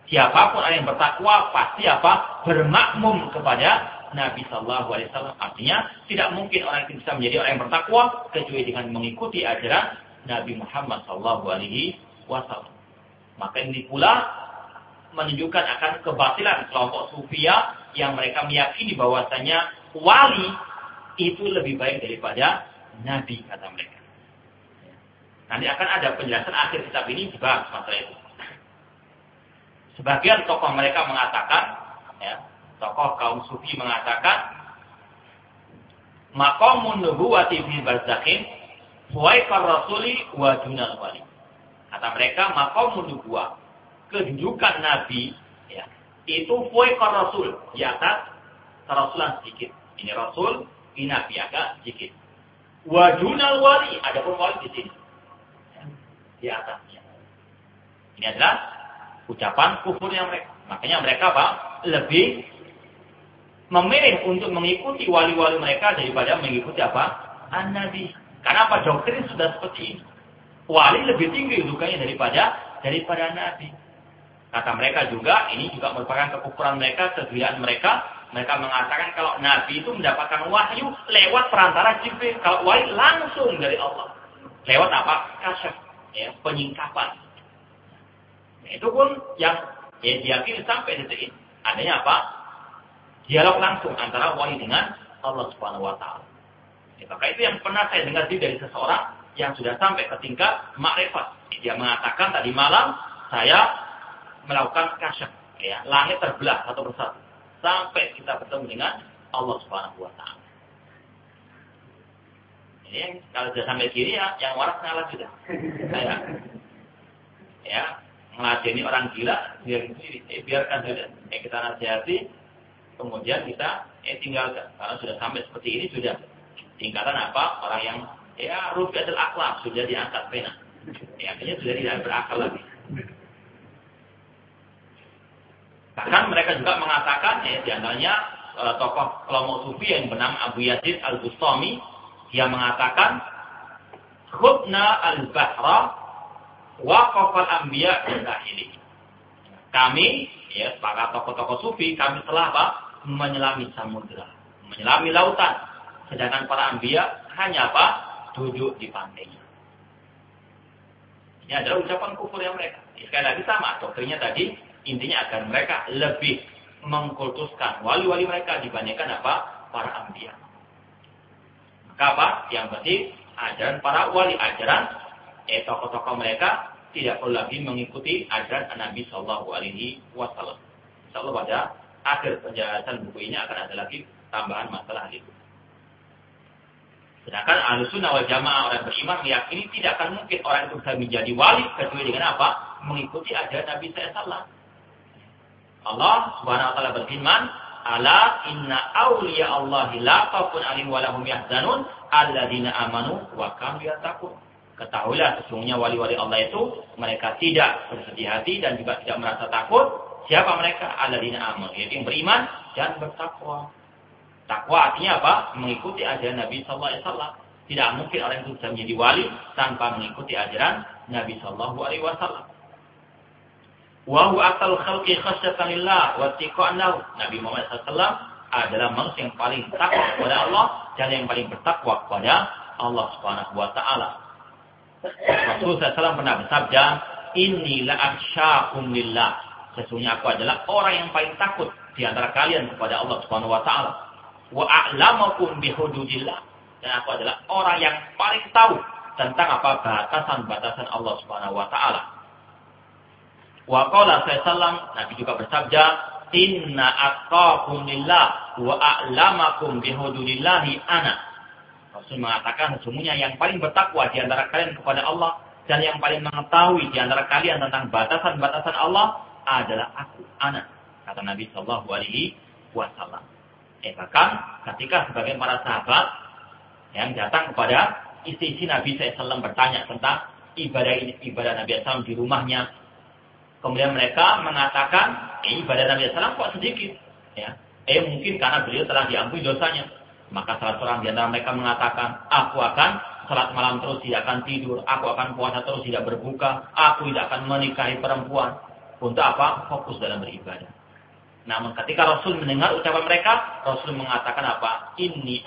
Siapa pun orang yang bertakwa pasti apa? Bermakmum kepada Nabi Shallallahu Alaihi Wasallam. Artinya tidak mungkin orang itu bisa menjadi orang yang bertakwa kecuali dengan mengikuti ajaran Nabi Muhammad Shallallahu Alaihi Wasallam. Maka ini pula menunjukkan akan kebatilan kelompok sufia yang mereka meyakini bahwasanya wali itu lebih baik daripada nabi kata mereka. Nanti akan ada penjelasan akhir kitab ini dibahas masalah itu. Sebagian tokoh mereka mengatakan, ya, tokoh kaum sufi mengatakan, maqamun nubuwati fi barzakhin fuwaikar rasuli wa dunal wali. Kata mereka, maqamun nubuwah, kedudukan nabi, ya, itu fuwaikar rasul, di atas kerasulan sedikit. Ini rasul, ini nabi agak sedikit. Wa dunal wali, ada pun wali di sini. Di atasnya. Ini adalah ucapan kufurnya mereka. Makanya mereka apa? Lebih memilih untuk mengikuti wali-wali mereka daripada mengikuti apa? An-Nabi. Karena apa? Doktrin sudah seperti ini. Wali lebih tinggi dukanya daripada daripada Nabi. Kata mereka juga, ini juga merupakan kekufuran mereka, kegilaan mereka. Mereka mengatakan kalau Nabi itu mendapatkan wahyu lewat perantara Jibril. Kalau wali langsung dari Allah. Lewat apa? Kasyaf. Ya, penyingkapan. Nah, itu pun yang ya, diyakini sampai detik ini. Adanya apa? Dialog langsung antara wali dengan Allah Subhanahu wa taala. Ya, maka itu yang pernah saya dengar dari seseorang yang sudah sampai ke tingkat makrifat. Dia mengatakan tadi malam saya melakukan kasyaf, ya, langit terbelah satu persatu sampai kita bertemu dengan Allah Subhanahu wa taala. Ini kalau sudah sampai kiri ya yang waras ngalah sudah. Saya ya ngeladeni orang gila biar sendiri. Eh, biarkan saja. Eh, kita nasihati kemudian kita eh, tinggalkan. Karena sudah sampai seperti ini sudah. Tingkatan apa? Orang yang ya adalah akhlak sudah diangkat pena. Ya, artinya sudah tidak berakal lagi bahkan mereka juga mengatakan ya di antaranya eh, tokoh kelompok sufi yang bernama Abu Yazid Al Bustami dia mengatakan khutna al bahra waqafal anbiya ini. Kami, ya, para tokoh-tokoh sufi, kami telah apa? Menyelami samudra, menyelami lautan. Sedangkan para anbiya hanya apa? Duduk di pantainya. Ini adalah ucapan kufur yang mereka. Sekali lagi sama, dokternya tadi, intinya agar mereka lebih mengkultuskan wali-wali mereka dibandingkan apa? Para anbiya. Maka apa? Yang penting ajaran para wali, ajaran eh tokoh-tokoh mereka tidak perlu lagi mengikuti ajaran Nabi Shallallahu Alaihi Wasallam. Insya Allah pada akhir penjelasan buku ini akan ada lagi tambahan masalah itu. Sedangkan ahlu sunnah wal jamaah orang beriman meyakini tidak akan mungkin orang itu bisa menjadi wali kecuali dengan apa? Mengikuti ajaran Nabi SAW. Allah subhanahu wa ta'ala berfirman, Ala inna awliya Allahi la khawfun alim wa lahum yahzanun alladina amanu wa kanu yattaqun. Ketahuilah sesungguhnya wali-wali Allah itu mereka tidak bersedih hati dan juga tidak merasa takut. Siapa mereka? Alladzina amanu, yaitu yang beriman dan bertakwa. Takwa artinya apa? Mengikuti ajaran Nabi sallallahu alaihi wasallam. Tidak mungkin orang itu bisa menjadi wali tanpa mengikuti ajaran Nabi sallallahu alaihi wasallam. Wa huwa aqal khalqi khasyatan lillah wa Nabi Muhammad sallallahu adalah manusia yang paling takwa kepada Allah dan yang paling bertakwa kepada Allah Subhanahu wa taala. Rasulullah SAW pernah bersabda, Inilah aksyakum lillah. Sesungguhnya aku adalah orang yang paling takut di antara kalian kepada Allah Subhanahu wa taala. Wa a'lamakum bihududillah. Dan aku adalah orang yang paling tahu tentang apa batasan-batasan Allah Subhanahu wa taala. Wa qala sallallahu Nabi juga bersabda, "Inna aqakum lillah wa a'lamakum bihududillahi ana." Rasul mengatakan sesungguhnya yang paling bertakwa di antara kalian kepada Allah dan yang paling mengetahui di antara kalian tentang batasan-batasan Allah adalah aku, anak. Kata Nabi Shallallahu Alaihi wasallam. Eh, bahkan ketika sebagian para sahabat yang datang kepada istri-istri Nabi SAW bertanya tentang ibadah ibadah Nabi SAW di rumahnya. Kemudian mereka mengatakan, eh, ibadah Nabi SAW kok sedikit. Ya. Eh mungkin karena beliau telah diampuni dosanya. Maka salah seorang di antara mereka mengatakan, aku akan salat malam terus tidak akan tidur, aku akan puasa terus tidak berbuka, aku tidak akan menikahi perempuan. Untuk apa? Fokus dalam beribadah. Namun ketika Rasul mendengar ucapan mereka, Rasul mengatakan apa? Ini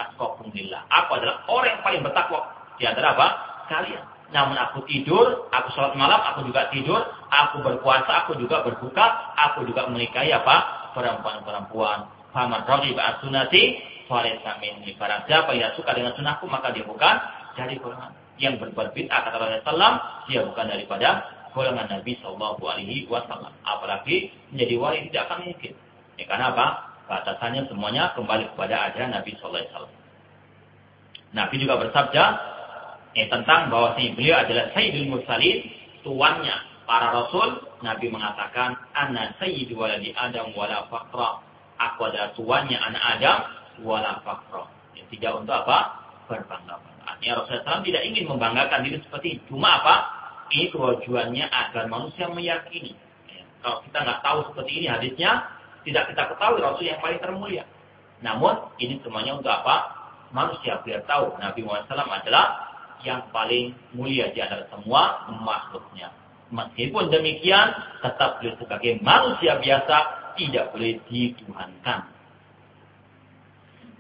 lillah. Aku adalah orang yang paling bertakwa di antara apa? Kalian. Namun aku tidur, aku sholat malam, aku juga tidur, aku berpuasa, aku juga berbuka, aku juga menikahi apa? Perempuan-perempuan. Faman rogi sunati, falaysa minni. Barang siapa yang suka dengan sunnahku, maka dia bukan dari golongan yang berbuat bid'ah kata Rasulullah dia bukan daripada golongan Nabi Shallallahu Alaihi Wasallam. Apalagi menjadi wali tidak akan mungkin. Ya, karena apa? Batasannya semuanya kembali kepada ajaran Nabi Sallallahu Alaihi Wasallam. Nabi juga bersabda eh, tentang bahwa beliau adalah Sayyidul Mursalin, tuannya para rasul. Nabi mengatakan, Ana Sayyidu waladi Adam wala fakra. Aku adalah tuannya anak Adam wala fakra. Ya, tidak untuk apa? Berbangga-bangga. Artinya Rasulullah SAW tidak ingin membanggakan diri seperti itu. Cuma apa? Ini tujuannya agar manusia meyakini. Ya, kalau kita nggak tahu seperti ini hadisnya, tidak kita ketahui Rasul yang paling termulia. Namun ini semuanya untuk apa? Manusia biar tahu Nabi Muhammad SAW adalah yang paling mulia di antara semua makhluknya. Meskipun demikian, tetap beliau sebagai manusia biasa tidak boleh dituhankan.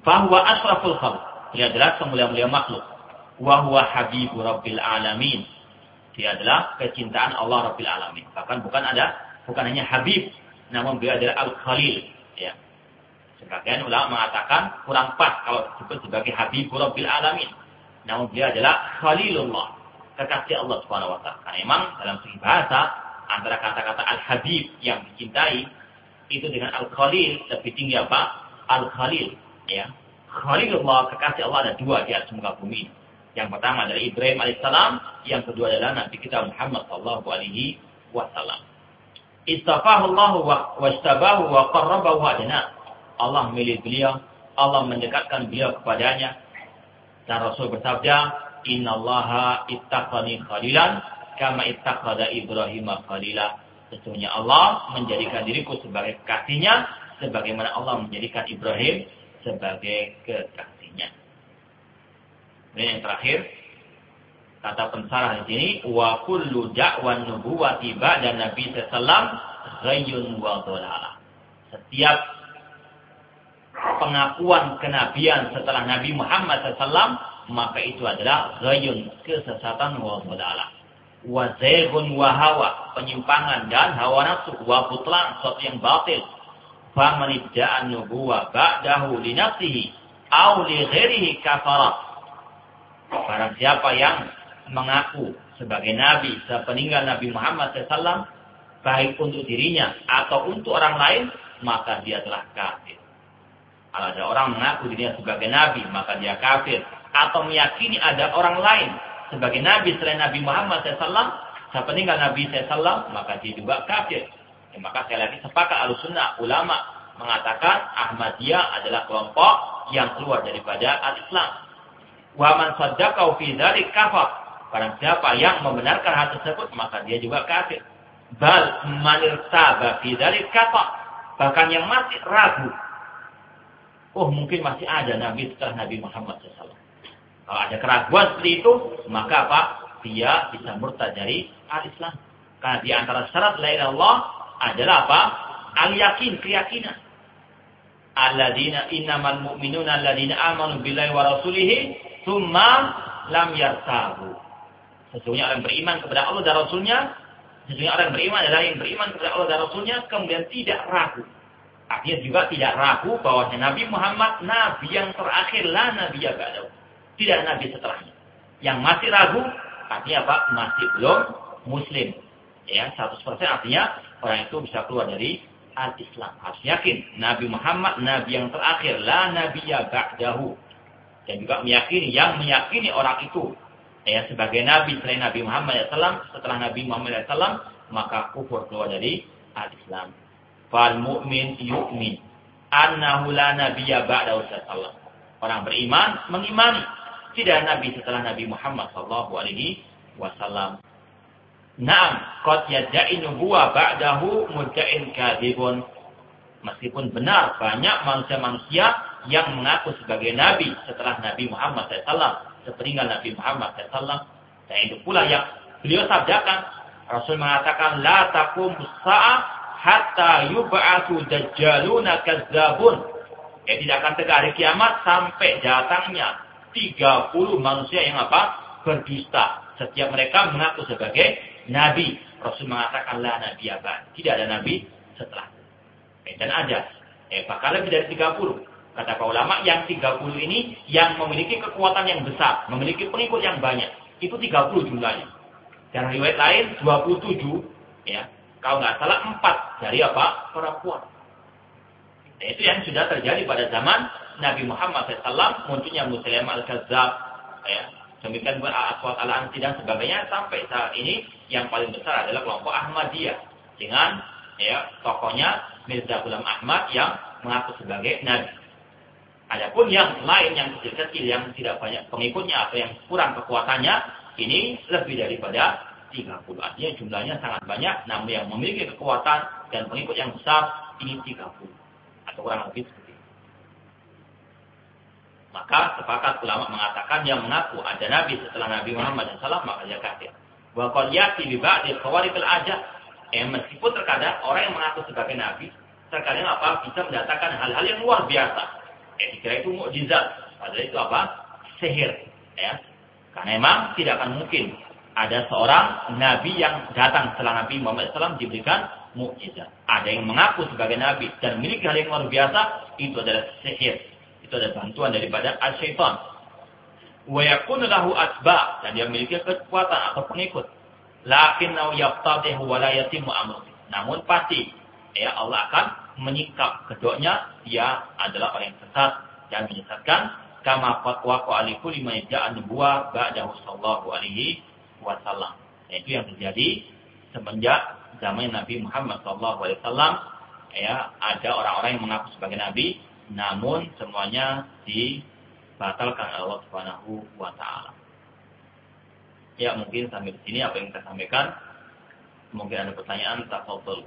Bahwa asraful khalq, dia adalah semulia-mulia makhluk. Wahwa habibu rabbil alamin. Dia adalah kecintaan Allah rabbil alamin. Bahkan bukan ada, bukan hanya habib, namun beliau adalah Al-Khalil. Ya. Sebagian ulama mengatakan kurang pas kalau disebut sebagai Habibur Rabbil Alamin. Namun beliau adalah Khalilullah, kekasih Allah Subhanahu wa. Karena memang dalam segi bahasa antara kata-kata Al-Habib yang dicintai itu dengan Al-Khalil lebih tinggi apa? Al-Khalil, ya. Khalilullah, kekasih Allah ada dua di atas muka bumi. Yang pertama adalah Ibrahim alaihissalam, yang kedua adalah Nabi kita Muhammad sallallahu alaihi wasallam. Istafahullahu wa istabahu wa qarrabahu. Allah memilih beliau, Allah mendekatkan beliau kepadanya. Dan Rasul bersabda, Inna allaha ittaqani khalilan, kama ittaqada Ibrahim khalila. Sesungguhnya Allah menjadikan diriku sebagai kekasihnya, sebagaimana Allah menjadikan Ibrahim sebagai kekasihnya. Dan yang terakhir, Kata pensarah di sini, wa kullu da'wan nubuwati ba'da Nabi sallam dhalalah. Setiap pengakuan kenabian setelah Nabi Muhammad sallam maka itu adalah ghayyun kesesatan wa dhalalah. Wa hawa, penyimpangan dan hawa nafsu wa butlan, sesuatu yang batil. Faman idda'an nubuwa ba'dahu li nafsihi aw li ghairihi kafara. Barang siapa yang mengaku sebagai nabi sepeninggal Nabi Muhammad SAW baik untuk dirinya atau untuk orang lain maka dia telah kafir. Kalau ada orang mengaku dirinya sebagai nabi maka dia kafir atau meyakini ada orang lain sebagai nabi selain Nabi Muhammad SAW sepeninggal Nabi SAW maka dia juga kafir. Ya, maka saya lagi sepakat alusunnah ulama mengatakan Ahmadiyah adalah kelompok yang keluar daripada al-Islam. Wa man saddaqau fi dzalik kafar. Barang siapa yang membenarkan hal tersebut, maka dia juga kafir. Bal manir taba dari kata. Bahkan yang masih ragu. Oh mungkin masih ada Nabi setelah Nabi Muhammad SAW. Kalau ada keraguan seperti itu, maka apa? Dia bisa murtad dari al-Islam. Karena di antara syarat la Allah adalah apa? Al-yakin, keyakinan. Alladzina innamal mu'minuna alladzina amanu billahi wa rasulihi thumma lam yartabu. Sesungguhnya orang beriman kepada Allah dan Rasulnya, sesungguhnya orang beriman adalah yang beriman kepada Allah dan Rasulnya, kemudian tidak ragu. Artinya juga tidak ragu bahwa Nabi Muhammad Nabi yang terakhir lah Nabi yang ada. Tidak Nabi setelahnya. Yang masih ragu, artinya apa? Masih belum Muslim. Ya, 100% artinya orang itu bisa keluar dari al-Islam. Harus yakin Nabi Muhammad Nabi yang terakhir lah Nabi yang ba'dahu. Dan juga meyakini yang meyakini orang itu ya sebagai nabi selain Nabi Muhammad SAW setelah Nabi Muhammad SAW maka kufur keluar dari al-Islam. Fal mu'min yu'min annahu la nabiyya ba'da sallallahu Orang beriman mengimani tidak nabi setelah Nabi Muhammad sallallahu alaihi wasallam. Naam, qad yad'i nubuwah ba'dahu muddain kadhibun. Meskipun benar banyak manusia-manusia yang mengaku sebagai nabi setelah Nabi Muhammad SAW, sepeninggal Nabi Muhammad SAW. Dan itu pula yang beliau sabdakan. Rasul mengatakan, La takum sa'ah hatta yub'atu dajjaluna kazzabun. Ya tidak akan tegak hari kiamat sampai datangnya 30 manusia yang apa? Berdusta. Setiap mereka mengaku sebagai nabi. Rasul mengatakan la nabi abad. Tidak ada nabi setelah. Eh, dan ada. Eh, bahkan lebih dari 30. Kata para ulama, yang 30 ini yang memiliki kekuatan yang besar, memiliki pengikut yang banyak. Itu 30 jumlahnya. Dan riwayat lain 27, ya. Kalau nggak salah 4 dari apa? Perempuan. Nah, itu yang sudah terjadi pada zaman Nabi Muhammad SAW, munculnya Muslim al-Kazab, ya. Demikian pun Aswad al-Ansi dan sebagainya sampai saat ini yang paling besar adalah kelompok Ahmadiyah dengan ya tokohnya Mirza Ghulam Ahmad yang mengaku sebagai nabi. Adapun yang lain yang kecil-kecil yang tidak banyak pengikutnya atau yang kurang kekuatannya ini lebih daripada 30. Artinya jumlahnya sangat banyak namun yang memiliki kekuatan dan pengikut yang besar ini 30 atau kurang lebih seperti itu. Maka sepakat ulama mengatakan yang mengaku ada nabi setelah Nabi Muhammad SAW maka dia kafir. Wa qad yati bi ba'di aja. Eh, meskipun terkadang orang yang mengaku sebagai nabi terkadang apa bisa mendatangkan hal-hal yang luar biasa eh dikira itu mukjizat. Padahal itu apa? Sihir. Ya. Karena memang tidak akan mungkin ada seorang nabi yang datang setelah Nabi Muhammad SAW diberikan mukjizat. Ada yang mengaku sebagai nabi dan memiliki hal yang luar biasa, itu adalah sihir. Itu adalah bantuan daripada al-syaitan. Wa yakunu lahu atba dan dia memiliki kekuatan atau pengikut. Lakin nau yaftatihu wa la yatimu Namun pasti ya Allah akan menyikap kedoknya dia adalah orang yang sesat dan menyesatkan kama fatwa ku aliku lima ja'an nubuwa ba'dahu sallallahu alaihi wasallam. Nah, itu yang terjadi semenjak zaman Nabi Muhammad wasallam ya ada orang-orang yang mengaku sebagai nabi namun semuanya dibatalkan oleh Allah Subhanahu wa taala. Ya, mungkin sampai di sini apa yang kita sampaikan. Mungkin ada pertanyaan, tafadhol.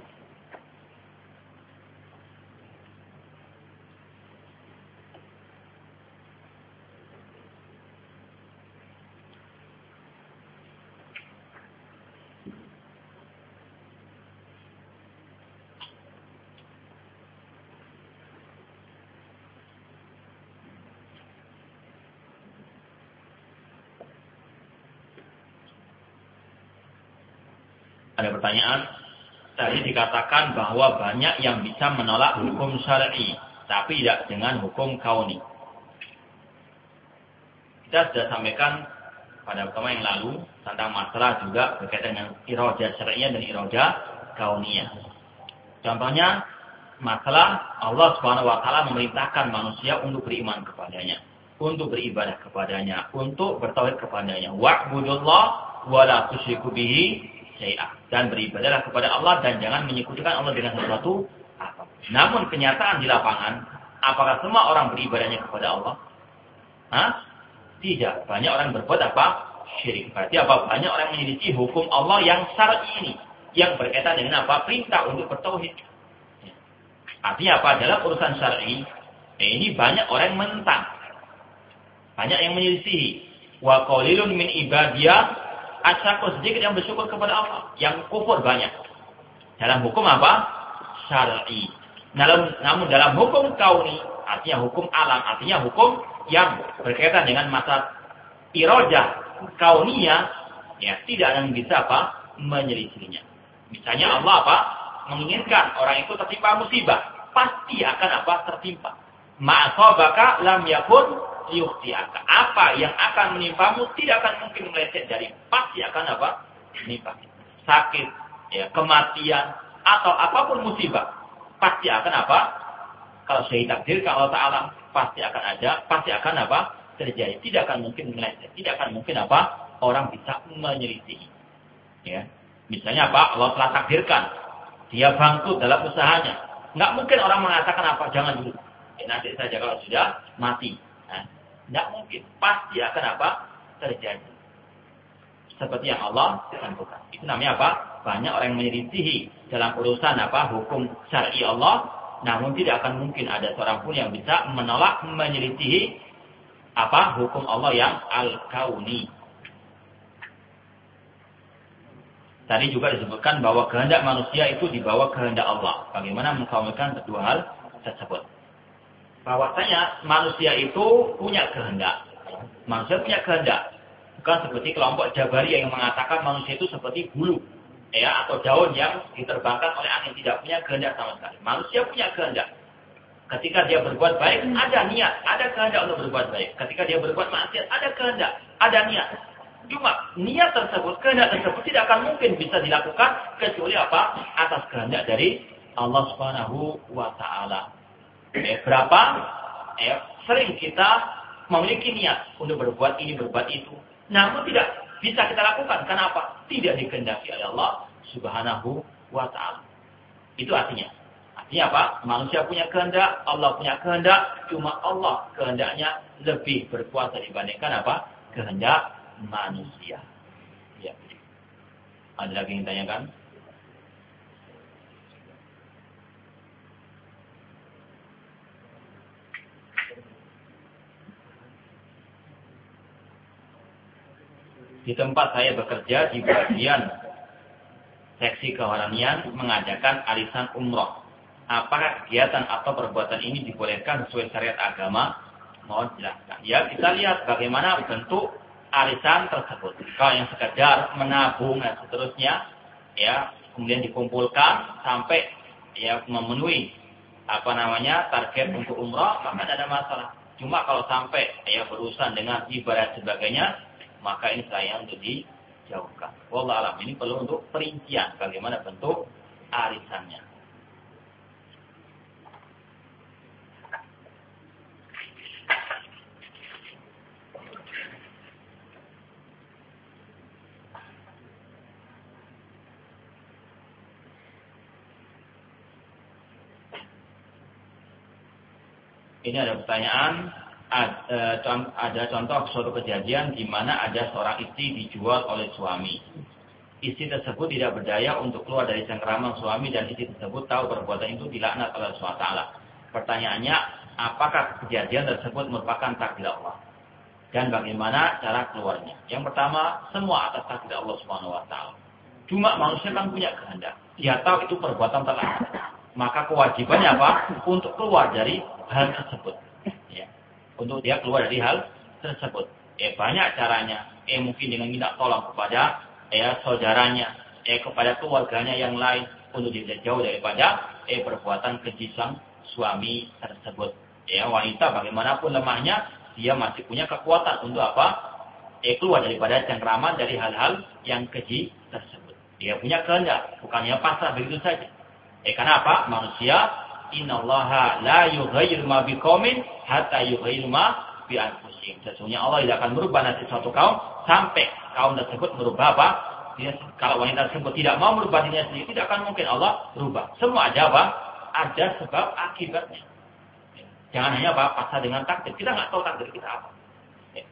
Ada pertanyaan? Tadi dikatakan bahwa banyak yang bisa menolak hukum syar'i, tapi tidak dengan hukum kauni. Kita sudah sampaikan pada pertama yang lalu tentang masalah juga berkaitan dengan iroja syar'iyah dan iroja kauniyah. Contohnya masalah Allah Subhanahu wa taala memerintahkan manusia untuk beriman kepadanya, untuk beribadah kepadanya, untuk bertauhid kepadanya. Wa tusyriku bihi syai'ah dan beribadahlah kepada Allah dan jangan menyekutukan Allah dengan sesuatu apa. Namun kenyataan di lapangan, apakah semua orang beribadahnya kepada Allah? Hah? Tidak. Banyak orang berbuat apa? Syirik. Berarti apa? Banyak orang menyelisih hukum Allah yang syar'i ini. Yang berkaitan dengan apa? Perintah untuk bertauhid. Artinya apa? Dalam urusan syar'i, eh, ini banyak orang yang menentang. Banyak yang menyelisih. Wa qalilun min ibadiyah asyakur sedikit yang bersyukur kepada Allah. Yang kufur banyak. Dalam hukum apa? Syar'i. Namun, namun dalam hukum kauni, artinya hukum alam, artinya hukum yang berkaitan dengan masa iroja kauniyah, ya tidak yang bisa apa? menyelisihinya. Misalnya Allah apa? menginginkan orang itu tertimpa musibah, pasti akan apa? tertimpa. Ma'asabaka lam yakun yukhtiaka. Apa yang akan menimpamu tidak akan mungkin meleset dari pasti akan apa? Menimpa. Sakit, ya, kematian atau apa pun musibah pasti akan apa? Kalau saya takdirkan Allah Taala pasti akan ada, pasti akan apa? terjadi. Tidak akan mungkin meleset. Tidak akan mungkin apa? Orang bisa menyelisih. Ya. Misalnya apa? Allah telah takdirkan dia bangkrut dalam usahanya. Nggak mungkin orang mengatakan apa, jangan dulu. Nanti saja kalau sudah mati. Nah, nggak mungkin. Pasti akan apa? Terjadi. Seperti yang Allah tentukan. Itu namanya apa? Banyak orang yang menyelisihi dalam urusan apa? Hukum syar'i Allah. Namun tidak akan mungkin ada seorang pun yang bisa menolak, menyelisihi apa? Hukum Allah yang al-kauni. Tadi juga disebutkan bahwa kehendak manusia itu dibawa kehendak Allah. Bagaimana mengkaumkan kedua hal tersebut. Bahwasanya manusia itu punya kehendak. Manusia punya kehendak. Bukan seperti kelompok Jabari yang mengatakan manusia itu seperti bulu. ya Atau daun yang diterbangkan oleh angin. Tidak punya kehendak sama sekali. Manusia punya kehendak. Ketika dia berbuat baik, ada niat, ada kehendak untuk berbuat baik. Ketika dia berbuat maksiat, ada kehendak, ada niat. Cuma niat tersebut, kehendak tersebut tidak akan mungkin bisa dilakukan kecuali apa? Atas kehendak dari Allah Subhanahu wa taala. Eh, berapa? Eh, sering kita memiliki niat untuk berbuat ini, berbuat itu. Namun tidak bisa kita lakukan. Kenapa? Tidak dikehendaki oleh Allah Subhanahu wa taala. Itu artinya. Artinya apa? Manusia punya kehendak, Allah punya kehendak, cuma Allah kehendaknya lebih berkuasa dibandingkan apa? Kehendak manusia. Ya. Ada lagi yang tanyakan? Di tempat saya bekerja di bagian seksi kewaranian mengadakan arisan umroh. Apakah kegiatan atau perbuatan ini dibolehkan sesuai syariat agama? Mohon jelaskan. Ya, kita lihat bagaimana bentuk arisan tersebut. Kalau yang sekedar menabung dan seterusnya, ya kemudian dikumpulkan sampai ya memenuhi apa namanya target untuk umroh, maka tidak ada masalah. Cuma kalau sampai ya berurusan dengan ibadah sebagainya, maka ini saya untuk dijauhkan. Wallah alam ini perlu untuk perincian bagaimana bentuk arisannya. Ini ada pertanyaan, ada contoh suatu kejadian di mana ada seorang istri dijual oleh suami. Istri tersebut tidak berdaya untuk keluar dari cengkraman suami dan istri tersebut tahu perbuatan itu dilaknat oleh SWT. Pertanyaannya, apakah kejadian tersebut merupakan takdir Allah? Dan bagaimana cara keluarnya? Yang pertama, semua atas takdir Allah SWT. Cuma manusia kan punya kehendak. Dia tahu itu perbuatan terlarang maka kewajibannya apa? Untuk keluar dari hal tersebut. Ya. Untuk dia keluar dari hal tersebut. Eh banyak caranya. Eh mungkin dengan minta tolong kepada eh saudaranya, eh kepada keluarganya yang lain untuk dia jauh daripada eh perbuatan keji sang suami tersebut. Ya wanita bagaimanapun lemahnya, dia masih punya kekuatan untuk apa? Eh keluar daripada cengkraman dari hal-hal yang keji tersebut. Dia punya kehendak, bukannya pasrah begitu saja. Eh kenapa? Manusia innallaha la yughayyiru ma biqaumin hatta yughayyiru ma bi anfusihim. Sesungguhnya Allah tidak akan merubah nasib suatu kaum sampai kaum tersebut merubah apa? Dia, kalau wanita tersebut tidak mau merubah dirinya sendiri, tidak akan mungkin Allah berubah. Semua ada apa? Ada sebab akibatnya. Jangan hanya apa? Pasal dengan takdir. Kita nggak tahu takdir kita apa.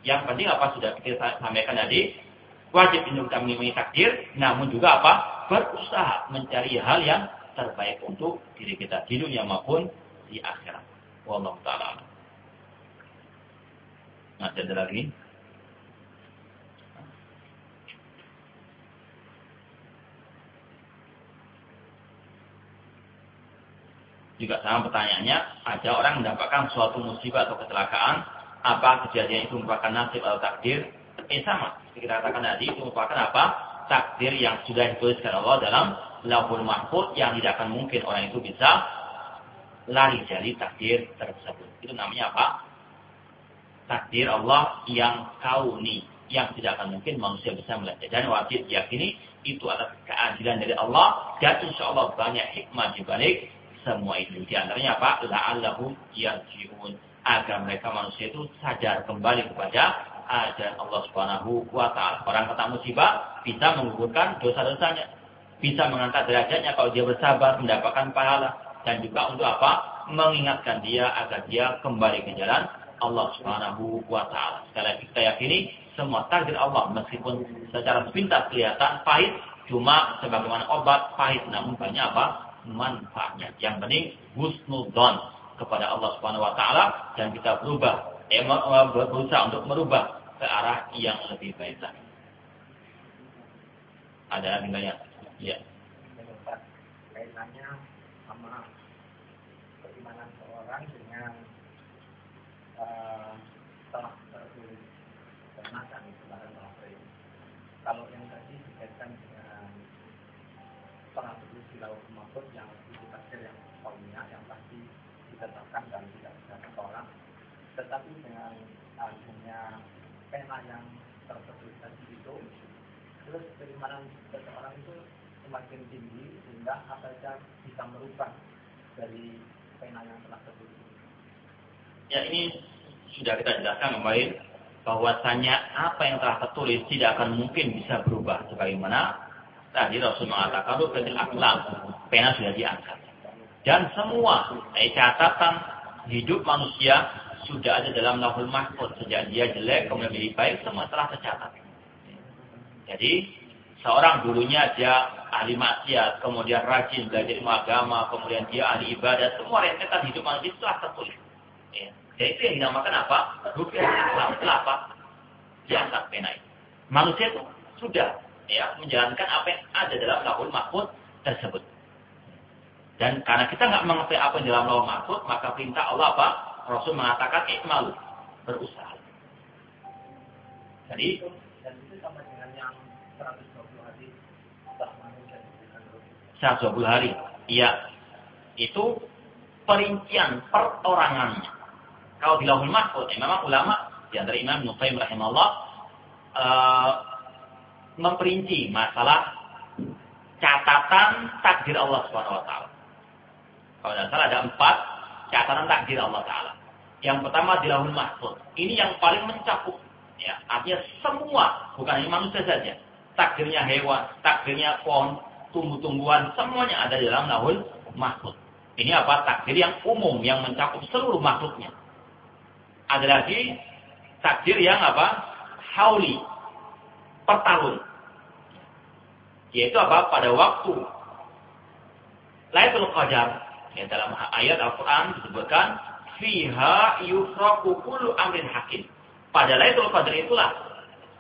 Yang penting apa sudah kita sampaikan tadi, wajib kita mengimani takdir, namun juga apa? Berusaha mencari hal yang terbaik untuk diri kita di dunia maupun di akhirat. Wallahu taala. Nah, ada lagi? Juga sama pertanyaannya, ada orang mendapatkan suatu musibah atau kecelakaan, apa kejadian itu merupakan nasib atau takdir? Eh sama, kita katakan tadi itu merupakan apa? Takdir yang sudah dituliskan Allah dalam lahul mahfud yang tidak akan mungkin orang itu bisa lari dari takdir tersebut. Itu namanya apa? Takdir Allah yang kauni, yang tidak akan mungkin manusia bisa melihat. Dan wajib yakini itu adalah keadilan dari Allah dan insya Allah banyak hikmah di balik semua itu. Di antaranya apa? La'allahu yarji'un. Agar mereka manusia itu sadar kembali kepada ajaran Allah Subhanahu wa taala. Orang kata musibah bisa menggugurkan dosa-dosanya bisa mengangkat derajatnya kalau dia bersabar, mendapatkan pahala. dan juga untuk apa? Mengingatkan dia agar dia kembali ke jalan Allah Subhanahu wa taala. Sekali lagi kita yakini semua takdir Allah meskipun secara sepintas kelihatan pahit cuma sebagaimana obat pahit namun banyak apa? manfaatnya. Yang penting husnudon kepada Allah Subhanahu wa taala dan kita berubah eh, berusaha untuk merubah ke arah yang lebih baik lagi. Ada lain? Ya. Kaitannya sama keimanan seorang dengan uh, telah kenakan kepada Allah. Kalau yang tadi dikaitkan dengan telah di laut mahfud yang itu takdir yang kaumnya yang pasti ditetapkan dan tidak bisa ditolak. Tetapi dengan adanya pena yang tertulis tadi itu terus keimanan seseorang itu semakin tinggi sehingga saja bisa merubah dari pena yang telah tertulis. Ya ini sudah kita jelaskan kemarin bahwasanya apa yang telah tertulis tidak akan mungkin bisa berubah sebagaimana tadi Rasul mengatakan rukyatil aklam pena sudah diangkat. Dan semua eh, catatan hidup manusia sudah ada dalam lahul mahfud sejak dia jelek kemudian lebih baik semua telah tercatat. Jadi seorang dulunya dia ahli maksiat kemudian rajin belajar ilmu agama kemudian dia ahli ibadah semua rentetan hidup manusia itu telah tertulis ya. Dan itu yang dinamakan apa? Rukyah Islam. apa? Diangkat pena itu. Manusia itu sudah ya menjalankan apa yang ada dalam lahul mahfud tersebut. Dan karena kita nggak mengerti apa yang dalam lahul mahfud, maka perintah Allah apa? Rasul mengatakan ikmalu, berusaha. Jadi dan itu sama dengan yang 120 hari setelah manusia diberikan ruh. 120 hari. Iya. Itu perincian perorangannya. Kalau di lahul mahfud, memang ulama di antara Imam Nufaim rahimahullah uh, memperinci masalah catatan takdir Allah taala. Kalau tidak salah ada empat catatan takdir Allah taala. Yang pertama di lahul mahfud. Ini yang paling mencakup. Ya, artinya semua, bukan hanya manusia saja. Takdirnya hewan, takdirnya pohon, tumbuh-tumbuhan, semuanya ada di dalam lahul mahfud. Ini apa? Takdir yang umum, yang mencakup seluruh makhluknya. Ada lagi takdir yang apa? Hauli, per tahun. Yaitu apa? Pada waktu Lailatul Qadar, ya dalam ayat Al-Quran disebutkan fiha yufraku kullu amrin hakim. Pada Lailatul Qadar itulah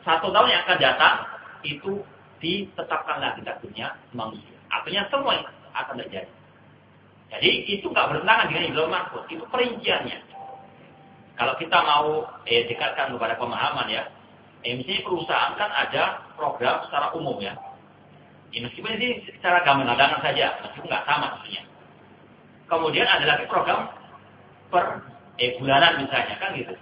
satu tahun yang akan datang itu ditetapkanlah di takdirnya manusia. Artinya semua akan terjadi. Jadi itu nggak bertentangan dengan Ibrahim Mahfud. Itu perinciannya. Kalau kita mau eh, dekatkan kepada pemahaman ya, eh, perusahaan kan ada program secara umum ya. ya meskipun ini secara gambaran saja, meskipun nggak sama maksudnya. Kemudian ada lagi program per eh, bulanan misalnya kan gitu.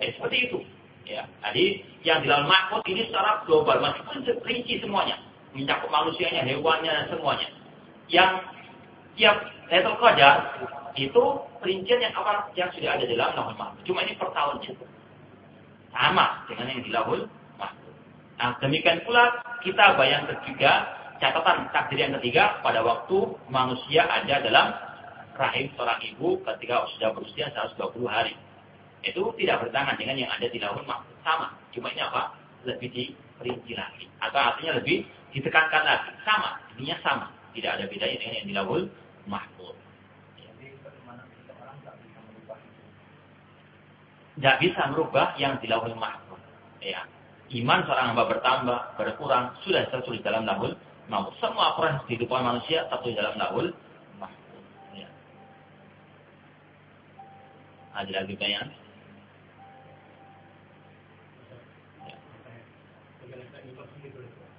Eh, seperti itu. Ya, jadi yang di dalam makhluk ini secara global meskipun rinci semuanya, mencakup manusianya, hewannya, semuanya. Yang tiap Qadar itu perincian yang apa yang sudah ada dalam lahul mahfud. Cuma ini per tahunnya. Sama dengan yang di lahul. Nah, demikian pula kita bayang ketiga, catatan takdir yang ketiga pada waktu manusia ada dalam rahim seorang ibu ketika sudah berusia 120 hari. Itu tidak bertangan dengan yang ada di lahul mahfud. Sama. Cuma ini apa? Lebih diperinci lagi. Atau artinya lebih ditekankan lagi. Sama. Ininya sama. Tidak ada bedanya dengan yang di merubah itu. Tidak bisa merubah yang di lahul mahfud. Ya. Iman seorang hamba bertambah, berkurang, sudah tertulis dalam lahul mahfud. Semua proses kehidupan manusia tertulis dalam lahul mahfud. Ya. Ada lagi pertanyaan?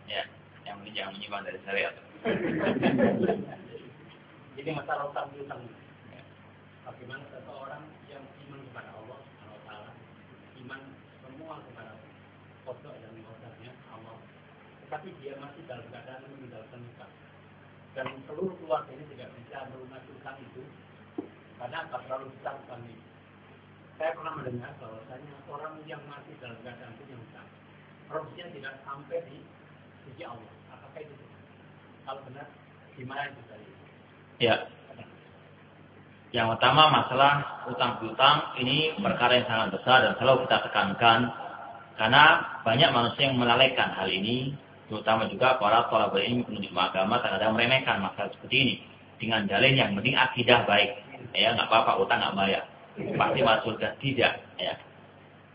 Ya, yang penting jangan menyimpang dari syariat. (laughs) Jadi masalah utang piutang. Bagaimana seseorang yang iman kepada Allah Subhanahu taala, iman semua kepada kodok dan kodoknya Allah. Tetapi dia masih dalam keadaan meninggalkan utang. Dan seluruh keluarga ini tidak bisa melunasi utang itu karena apa terlalu besar utang ini. Saya pernah mendengar bahwasanya orang yang masih dalam keadaan punya utang, harusnya tidak sampai di Ya. Yang pertama masalah utang piutang ini perkara yang sangat besar dan selalu kita tekankan karena banyak manusia yang melalaikan hal ini, terutama juga para tolak ilmu penuntut agama terkadang meremehkan masalah seperti ini dengan dalih yang penting akidah baik. Ya, nggak apa-apa utang nggak bayar. Pasti masuk surga tidak. Ya.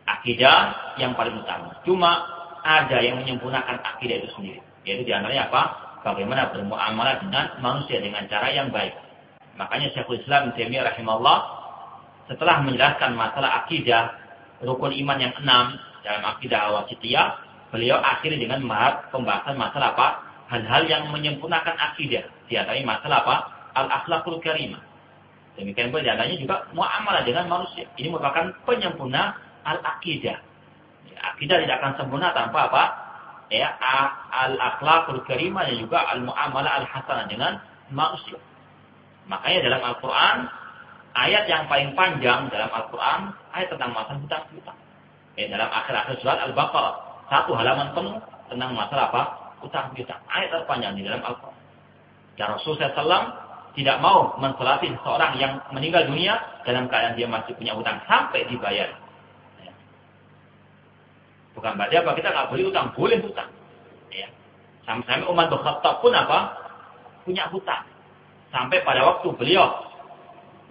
Akidah yang paling utama. Cuma ada yang menyempurnakan akidah itu sendiri. Yaitu di antaranya apa? Bagaimana bermuamalah dengan manusia dengan cara yang baik. Makanya Syekhul Islam Taimiyah rahimahullah setelah menjelaskan masalah akidah rukun iman yang enam dalam akidah awasitiyah, beliau akhiri dengan pembahasan masalah apa? Hal-hal yang menyempurnakan akidah. Di antaranya masalah apa? Al-akhlakul karimah. Demikian pula di antaranya juga muamalah dengan manusia. Ini merupakan penyempurna al-akidah. Akidah tidak akan sempurna tanpa apa? Ya, al-akhlakul karimah dan juga al-muamalah al-hasanah dengan manusia. Makanya dalam Al-Quran, ayat yang paling panjang dalam Al-Quran, ayat tentang masalah hutang hutang. Ya, dalam akhir-akhir surat Al-Baqarah, satu halaman penuh tentang masalah apa? Hutang hutang. Ayat terpanjang di dalam Al-Quran. Dan Rasul SAW tidak mau mensolati seorang yang meninggal dunia dalam keadaan dia masih punya hutang sampai dibayar. Ya. Bukan berarti apa kita nggak boleh hutang, boleh hutang. Ya. Sampai-sampai umat Khattab pun apa? Punya hutang. Sampai pada waktu beliau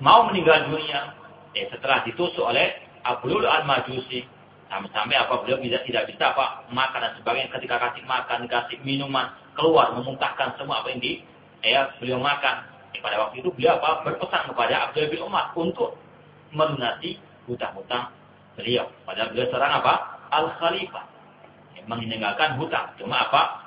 mau meninggal dunia, eh, setelah ditusuk oleh Abdul al-Majusi, sampai-sampai apa beliau tidak tidak bisa apa makan dan sebagainya ketika kasih makan, kasih minuman, keluar memuntahkan semua apa yang di eh, beliau makan. Eh, pada waktu itu beliau apa berpesan kepada Abdul bin Umar untuk melunasi hutang-hutang beliau. Padahal beliau seorang apa? Al-Khalifah. Eh, meninggalkan hutang. Cuma apa?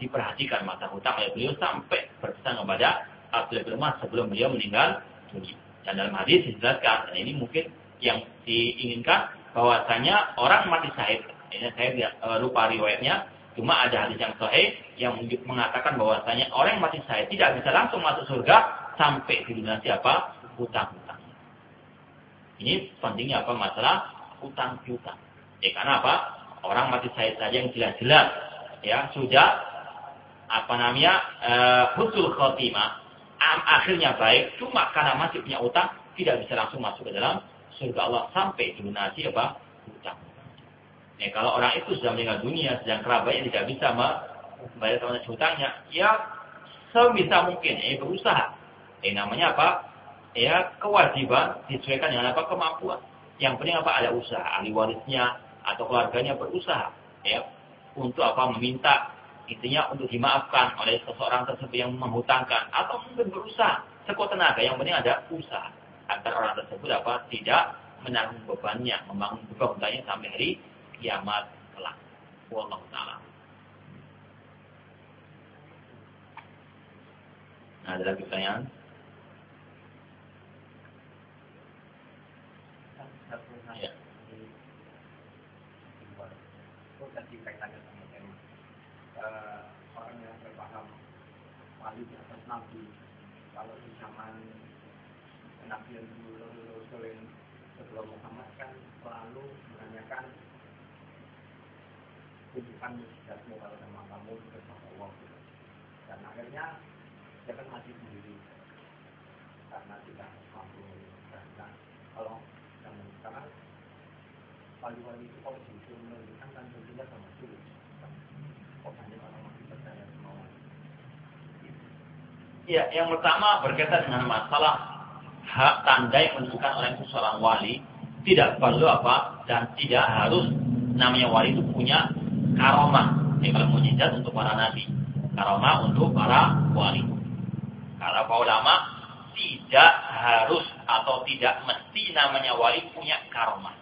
Diperhatikan mata hutang oleh beliau sampai berpesan kepada Abdullah bin sebelum beliau meninggal dunia. Dan dalam hadis dijelaskan, dan ini mungkin yang diinginkan bahwasanya orang mati syahid. Ini saya tidak e, lupa riwayatnya, cuma ada hadis yang sahih yang mengatakan bahwasanya orang mati syahid tidak bisa langsung masuk surga sampai dilunasi apa? hutang-hutang. Ini pentingnya apa masalah hutang piutang. Ya karena apa? Orang mati syahid saja yang jelas-jelas ya sudah apa namanya uh, husnul khotimah akhirnya baik, cuma karena masih punya utang, tidak bisa langsung masuk ke dalam surga Allah sampai dilunasi apa? Utang. Nah, kalau orang itu sudah meninggal dunia, sedang kerabatnya tidak bisa membayar teman hutangnya, ya sebisa mungkin, ya berusaha. Eh, namanya apa? Ya kewajiban disesuaikan dengan apa kemampuan. Yang penting apa? Ada usaha, ahli warisnya atau keluarganya berusaha, ya untuk apa? Meminta Intinya untuk dimaafkan oleh seseorang tersebut yang menghutangkan atau mungkin berusaha sekuat tenaga. Yang penting ada usaha agar orang tersebut apa tidak menanggung bebannya, membangun beban hutangnya sampai hari kiamat kelak. Wallahu taala. Nah, ada lagi pertanyaan? Ya. uh, orang yang berpaham wali di atas nabi kalau di zaman nabi yang dulu Rasul sebelum Muhammad kan selalu menanyakan tunjukkan mujizatmu kalau sama kamu bersama Allah dan akhirnya dia kan mati sendiri. Karena tidak mampu karena kalau zaman sekarang wali-wali itu kalau disuruh menunjukkan kan tentunya sama sulit Ya, yang pertama berkaitan dengan masalah hak tanda yang menunjukkan oleh seorang wali tidak perlu apa dan tidak harus namanya wali itu punya karomah. Ya, kalau mujizat untuk para nabi, karomah untuk para wali. Kalau para ulama tidak harus atau tidak mesti namanya wali punya karomah.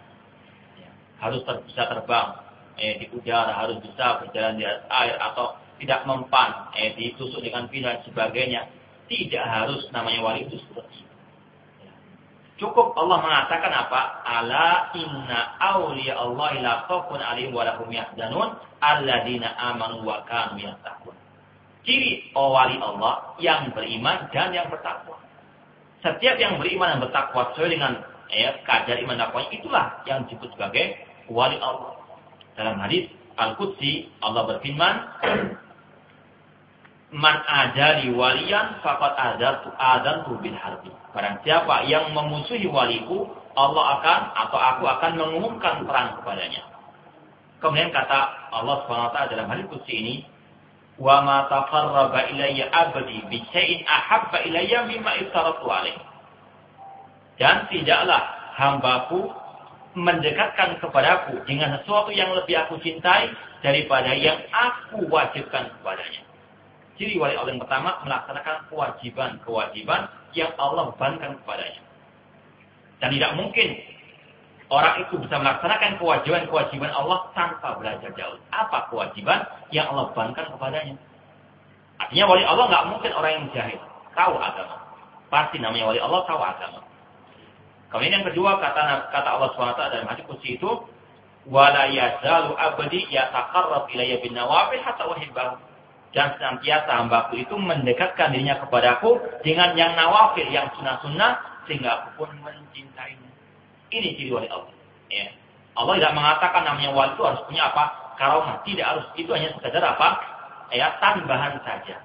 Ya, harus ter bisa terbang eh, di udara, harus bisa berjalan di atas air atau tidak mempan, eh, ditusuk dengan dan sebagainya. Tidak harus namanya wali itu seperti itu. Cukup Allah mengatakan apa? Ala inna awliya Allah ila khawfun alim wa lahum yahzanun alladina amanu wa kanu yattaqun. Ciri oh wali Allah yang beriman dan yang bertakwa. Setiap yang beriman dan bertakwa sesuai dengan eh, kadar iman takwanya itulah yang disebut sebagai wali Allah. Dalam hadis Al-Qudsi Allah berfirman, Man adali waliyan faqad adatu adantu bil harbi. Barang siapa yang memusuhi waliku, Allah akan atau aku akan mengumumkan perang kepadanya. Kemudian kata Allah SWT dalam hadis kursi ini, "Wa ma taqarraba ilayya abdi bi syai'in ahabba ilayya mimma iftaratu alaih." Dan tidaklah hambaku mendekatkan kepadaku dengan sesuatu yang lebih aku cintai daripada yang aku wajibkan kepadanya. Ciri wali Allah yang pertama melaksanakan kewajiban-kewajiban yang Allah bebankan kepadanya. Dan tidak mungkin orang itu bisa melaksanakan kewajiban-kewajiban Allah tanpa belajar jauh. Apa kewajiban yang Allah bebankan kepadanya? Artinya wali Allah nggak mungkin orang yang jahil, tahu agama. Pasti namanya wali Allah tahu agama. Kemudian yang kedua kata kata Allah SWT dalam hadis kursi itu wala yazalu abdi yataqarrab ilayya bin nawafil hatta uhibbahu. Dan senantiasa hambaku itu mendekatkan dirinya kepadaku dengan yang nawafil, yang sunnah-sunnah, sehingga aku pun mencintainya. Ini ciri wali Allah. Ya. Allah tidak mengatakan namanya wali itu harus punya apa? Karomah. Tidak harus. Itu hanya sekadar apa? Ya, tambahan saja.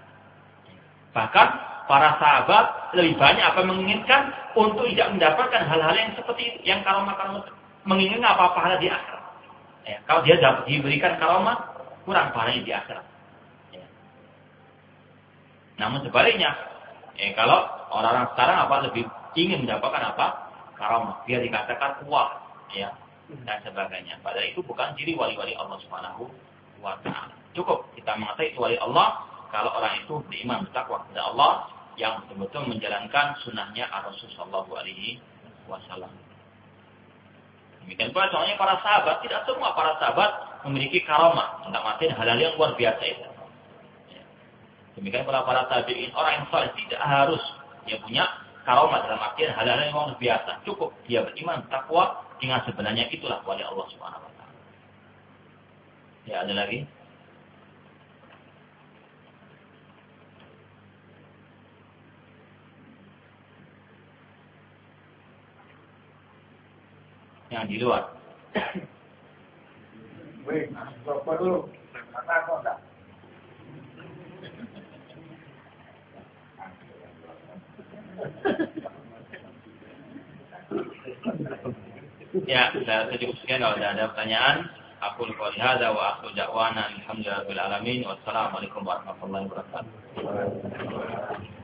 Bahkan para sahabat lebih banyak apa menginginkan untuk tidak mendapatkan hal-hal yang seperti itu, yang karomah-karomah menginginkan apa pahala di akhirat. Ya, kalau dia dapat diberikan karomah, kurang pahalanya di akhirat. Namun sebaliknya, ya, kalau orang-orang sekarang apa lebih ingin mendapatkan apa karomah, dia dikatakan kuat, ya dan sebagainya. Padahal itu bukan ciri wali-wali Allah Subhanahu wa taala. Cukup kita mengatakan itu wali Allah kalau orang itu beriman bertakwa kepada Allah yang betul-betul menjalankan sunnahnya Rasul Shallallahu Alaihi Wasallam. Demikian pula soalnya para sahabat, tidak semua para sahabat memiliki karomah. Tidak mati hal-hal yang luar biasa itu. Demikian pula para tabiin, orang yang soleh tidak harus dia punya karomah dalam artian hal-hal yang luar biasa. Cukup dia beriman, takwa, dengan sebenarnya itulah wali Allah Subhanahu Wa Taala. Ya ada lagi? yang di luar. Wih, dulu. Kok enggak? Ya, saya cukup sekian kalau ada pertanyaan. Aku qouli hadza wa akhiru da'wana alhamdulillahi alamin. Wassalamualaikum warahmatullahi wabarakatuh.